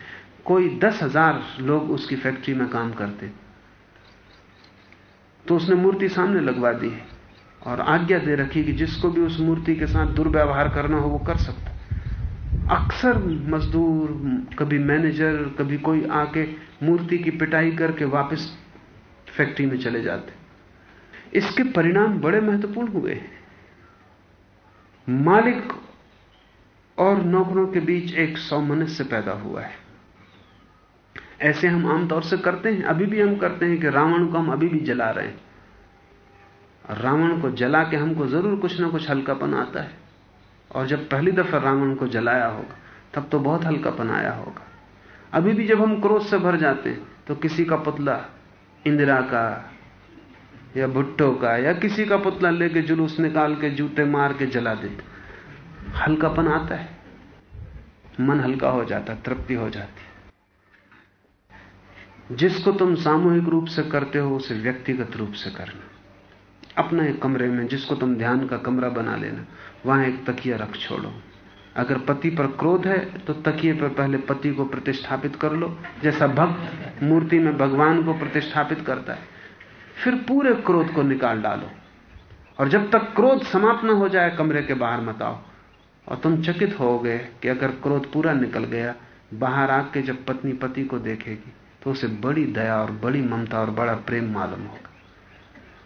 कोई दस हज़ार लोग उसकी फैक्ट्री में काम करते। तो उसने मूर्ति सामने लगवा दी और आज्ञा दे रखी कि जिसको भी उस मूर्ति के साथ दुर्व्यवहार करना हो, वो कर सकता अक्सर मजदूर, कभी मैनेजर, कभी कोई आके मूर्ति की पिटाई करके वापस फैक्ट्री में चले जाते। इसके परिणाम बड़े महत्वपूर्ण हुए हैं। मालिक और नौकरों के बीच एक सौमनस्य पैदा हुआ है। ऐसे हम आमतौर से करते हैं, अभी भी हम करते हैं कि रावण को हम अभी भी जला रहे हैं। रावण को जला के हमको ज़रूर कुछ ना कुछ हल्कापन आता है। और जब पहली दफ़ा रावण को जलाया होगा, तब तो बहुत हल्कापन आया होगा। अभी भी जब हम क्रोध से भर जाते हैं तो किसी का पुतला इंदिरा का, या भुट्टो का, या किसी का पुतला लेके जुलूस निकाल के जूते मार के जला देते। हल्कापन आता है। मन हल्का हो जाता, तृप्ति हो जाती। जिसको तुम सामूहिक रूप से करते हो, उसे व्यक्तिगत रूप से करना। अपना कमरे में जिसको तुम ध्यान का कमरा बना लेना, वहाँ एक तकिया रख छोड़ो। अगर पति पर क्रोध है तो तकिए पर पहले पति को प्रतिष्ठापित कर लो। जैसा भक्त मूर्ति में भगवान को प्रतिष्ठापित करता है, फिर पूरे क्रोध को निकाल डालो। और जब तक क्रोध समाप्त न हो जाए, कमरे के बाहर मत आओ। और तुम चकित हो गए कि अगर क्रोध पूरा निकल गया, बाहर आके जब पत्नी पति को देखेगी तो उसे बड़ी दया और बड़ी ममता और बड़ा प्रेम मालूम होगा।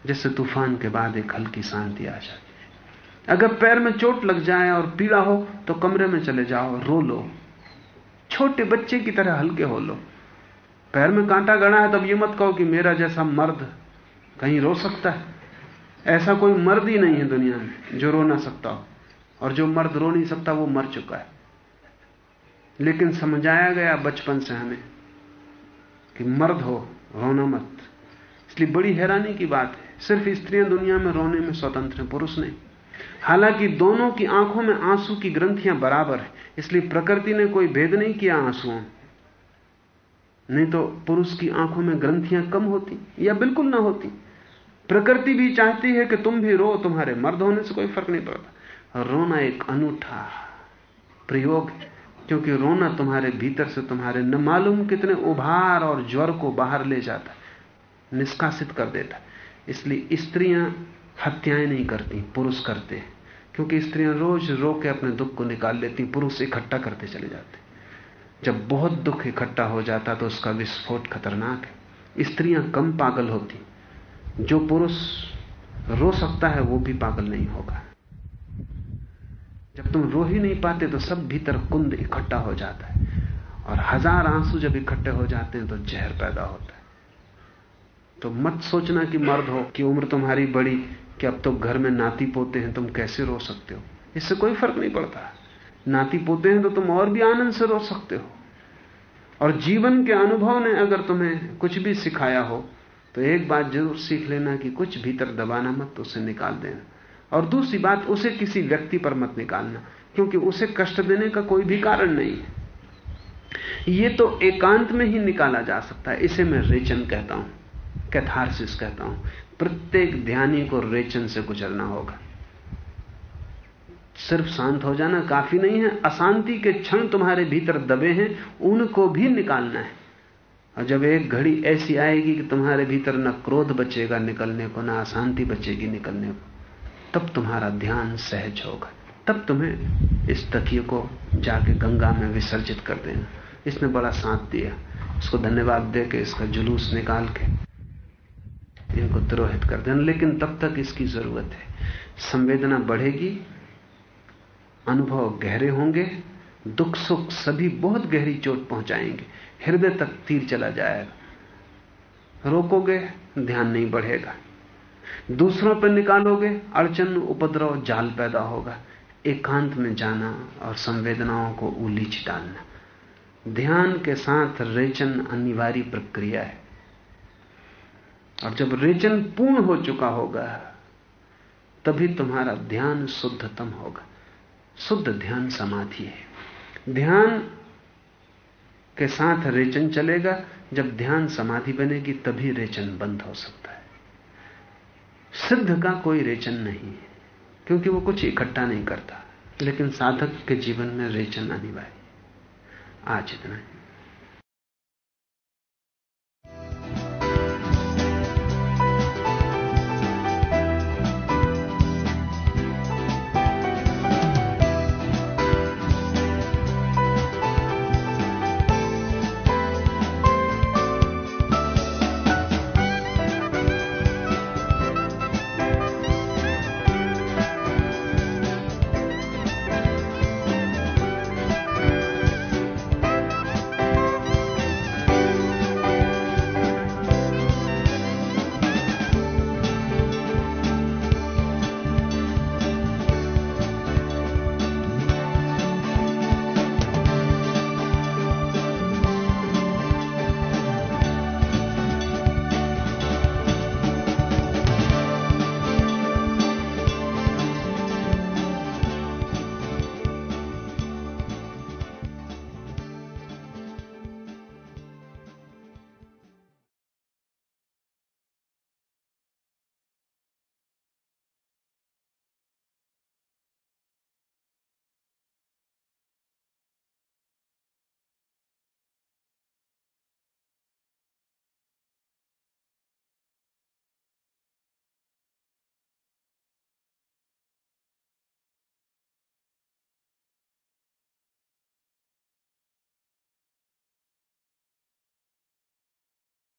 जैसे तूफ़ान के बाद एक हल्की शांति आ जाती है। अगर पैर में चोट लग जाए और पीड़ा हो तो कमरे में चले जाओ रो लो। छोटे बच्चे की तरह हल्के हो लो। पैर में कांटा गड़ा है, तब ये मत कहो कि मेरा जैसा मर्द कहीं रो सकता है। ऐसा कोई मर्द ही नहीं है दुनिया में जो रो ना सकता हो। और जो मर्द रो नहीं सकता, वो मर चुका है। लेकिन समझाया गया बचपन से हमें कि मर्द हो, रोना मत। इसलिए बड़ी हैरानी की बात है। सिर्फ़ स्त्रियाँ दुनिया में रोने में स्वतंत्र हैं, पुरुष नहीं। हालाँकि दोनों की आँखों में आँसू की ग्रंथियाँ बराबर है, इसलिए प्रकृति ने कोई भेद नहीं किया आंसुओं नहीं तो पुरुष की आँखों में ग्रंथियाँ कम होती या बिल्कुल ना होती। प्रकृति भी चाहती है कि तुम भी रो, तुम्हारे मर्द होने से कोई फ़र्क नहीं पड़ता। रोना एक अनूठा प्रयोग क्योंकि रोना तुम्हारे भीतर से तुम्हारे न मालूम कितने उभार और ज्वर को बाहर ले जाता निष्कासित कर देता इसलिए स्त्रियाँ हत्याएँ नहीं करती, पुरुष करते हैं। क्योंकि स्त्रियाँ रोज रो के अपने दुख को निकाल लेती, पुरुष इकट्ठा करते चले जाते। जब बहुत दुख इकट्ठा हो जाता तो उसका विस्फोट खतरनाक है। स्त्रियाँ कम पागल होती, जो पुरुष रो सकता है वो भी पागल नहीं होगा। जब तुम रो ही नहीं पाते तो सब भीतर कुंद इकट्ठा हो जाता है। और हज़ार आँसू जब इकट्ठे हो जाते हैं तो जहर पैदा होता है। तो मत सोचना कि मर्द हो, कि उम्र तुम्हारी बड़ी, कि अब तो घर में नाती पोते हैं, तुम कैसे रो सकते हो? इससे कोई फ़र्क नहीं पड़ता। नाती पोते हैं तो तुम और भी आनंद से रो सकते हो। और जीवन के अनुभव ने अगर तुम्हें कुछ भी सिखाया हो तो एक बात ज़रूर सीख लेना कि कुछ भीतर दबाना मत, उसे निकाल देना। और दूसरी बात, उसे किसी व्यक्ति पर मत निकालना, क्योंकि उसे कष्ट देने का कोई भी कारण नहीं है। यह तो एकांत में ही निकाला जा सकता है, इसे मैं रेचन कहता हूँ। कैथारसिस कहता हूँ। प्रत्येक ध्यानी को रेचन से गुजरना होगा। सिर्फ़ शांत हो जाना काफ़ी नहीं है, अशांति के क्षण तुम्हारे भीतर दबे हैं, उनको भी निकालना है। और जब एक घड़ी ऐसी आएगी कि तुम्हारे भीतर न क्रोध बचेगा निकलने को, ना अशांति बचेगी निकलने को, तब तुम्हारा ध्यान सहज होगा। तब तुम्हें इस तकिए को जाके गंगा में विसर्जित कर देना। इसने बड़ा साथ दिया। इसको धन्यवाद दे के इसका जुलूस निकाल के इनको द्रोहित कर देना। लेकिन तब तक इसकी ज़रूरत है। संवेदना बढ़ेगी, अनुभव गहरे होंगे दुख सुख सभी बहुत गहरी चोट पहुंचाएँगे। हृदय तक तीर चला जाएगा। रोकोगे, ध्यान नहीं बढ़ेगा। दूसरों पर निकालोगे, अड़चन, उपद्रव, जाल पैदा होगा। एकांत में जाना और संवेदनाओं को उलीच डालना। ध्यान के साथ रेचन अनिवार्य प्रक्रिया है। और जब रेचन पूर्ण हो चुका होगा, तभी तुम्हारा ध्यान शुद्धतम होगा। शुद्ध ध्यान समाधि है। ध्यान के साथ रेचन चलेगा। जब ध्यान समाधि बनेगी, तभी रेचन बंद हो सकता है। सिद्ध का कोई रेचन नहीं है, क्योंकि वो कुछ इकट्ठा नहीं करता। लेकिन साधक के जीवन में रेचन अनिवार्य आज इतना है।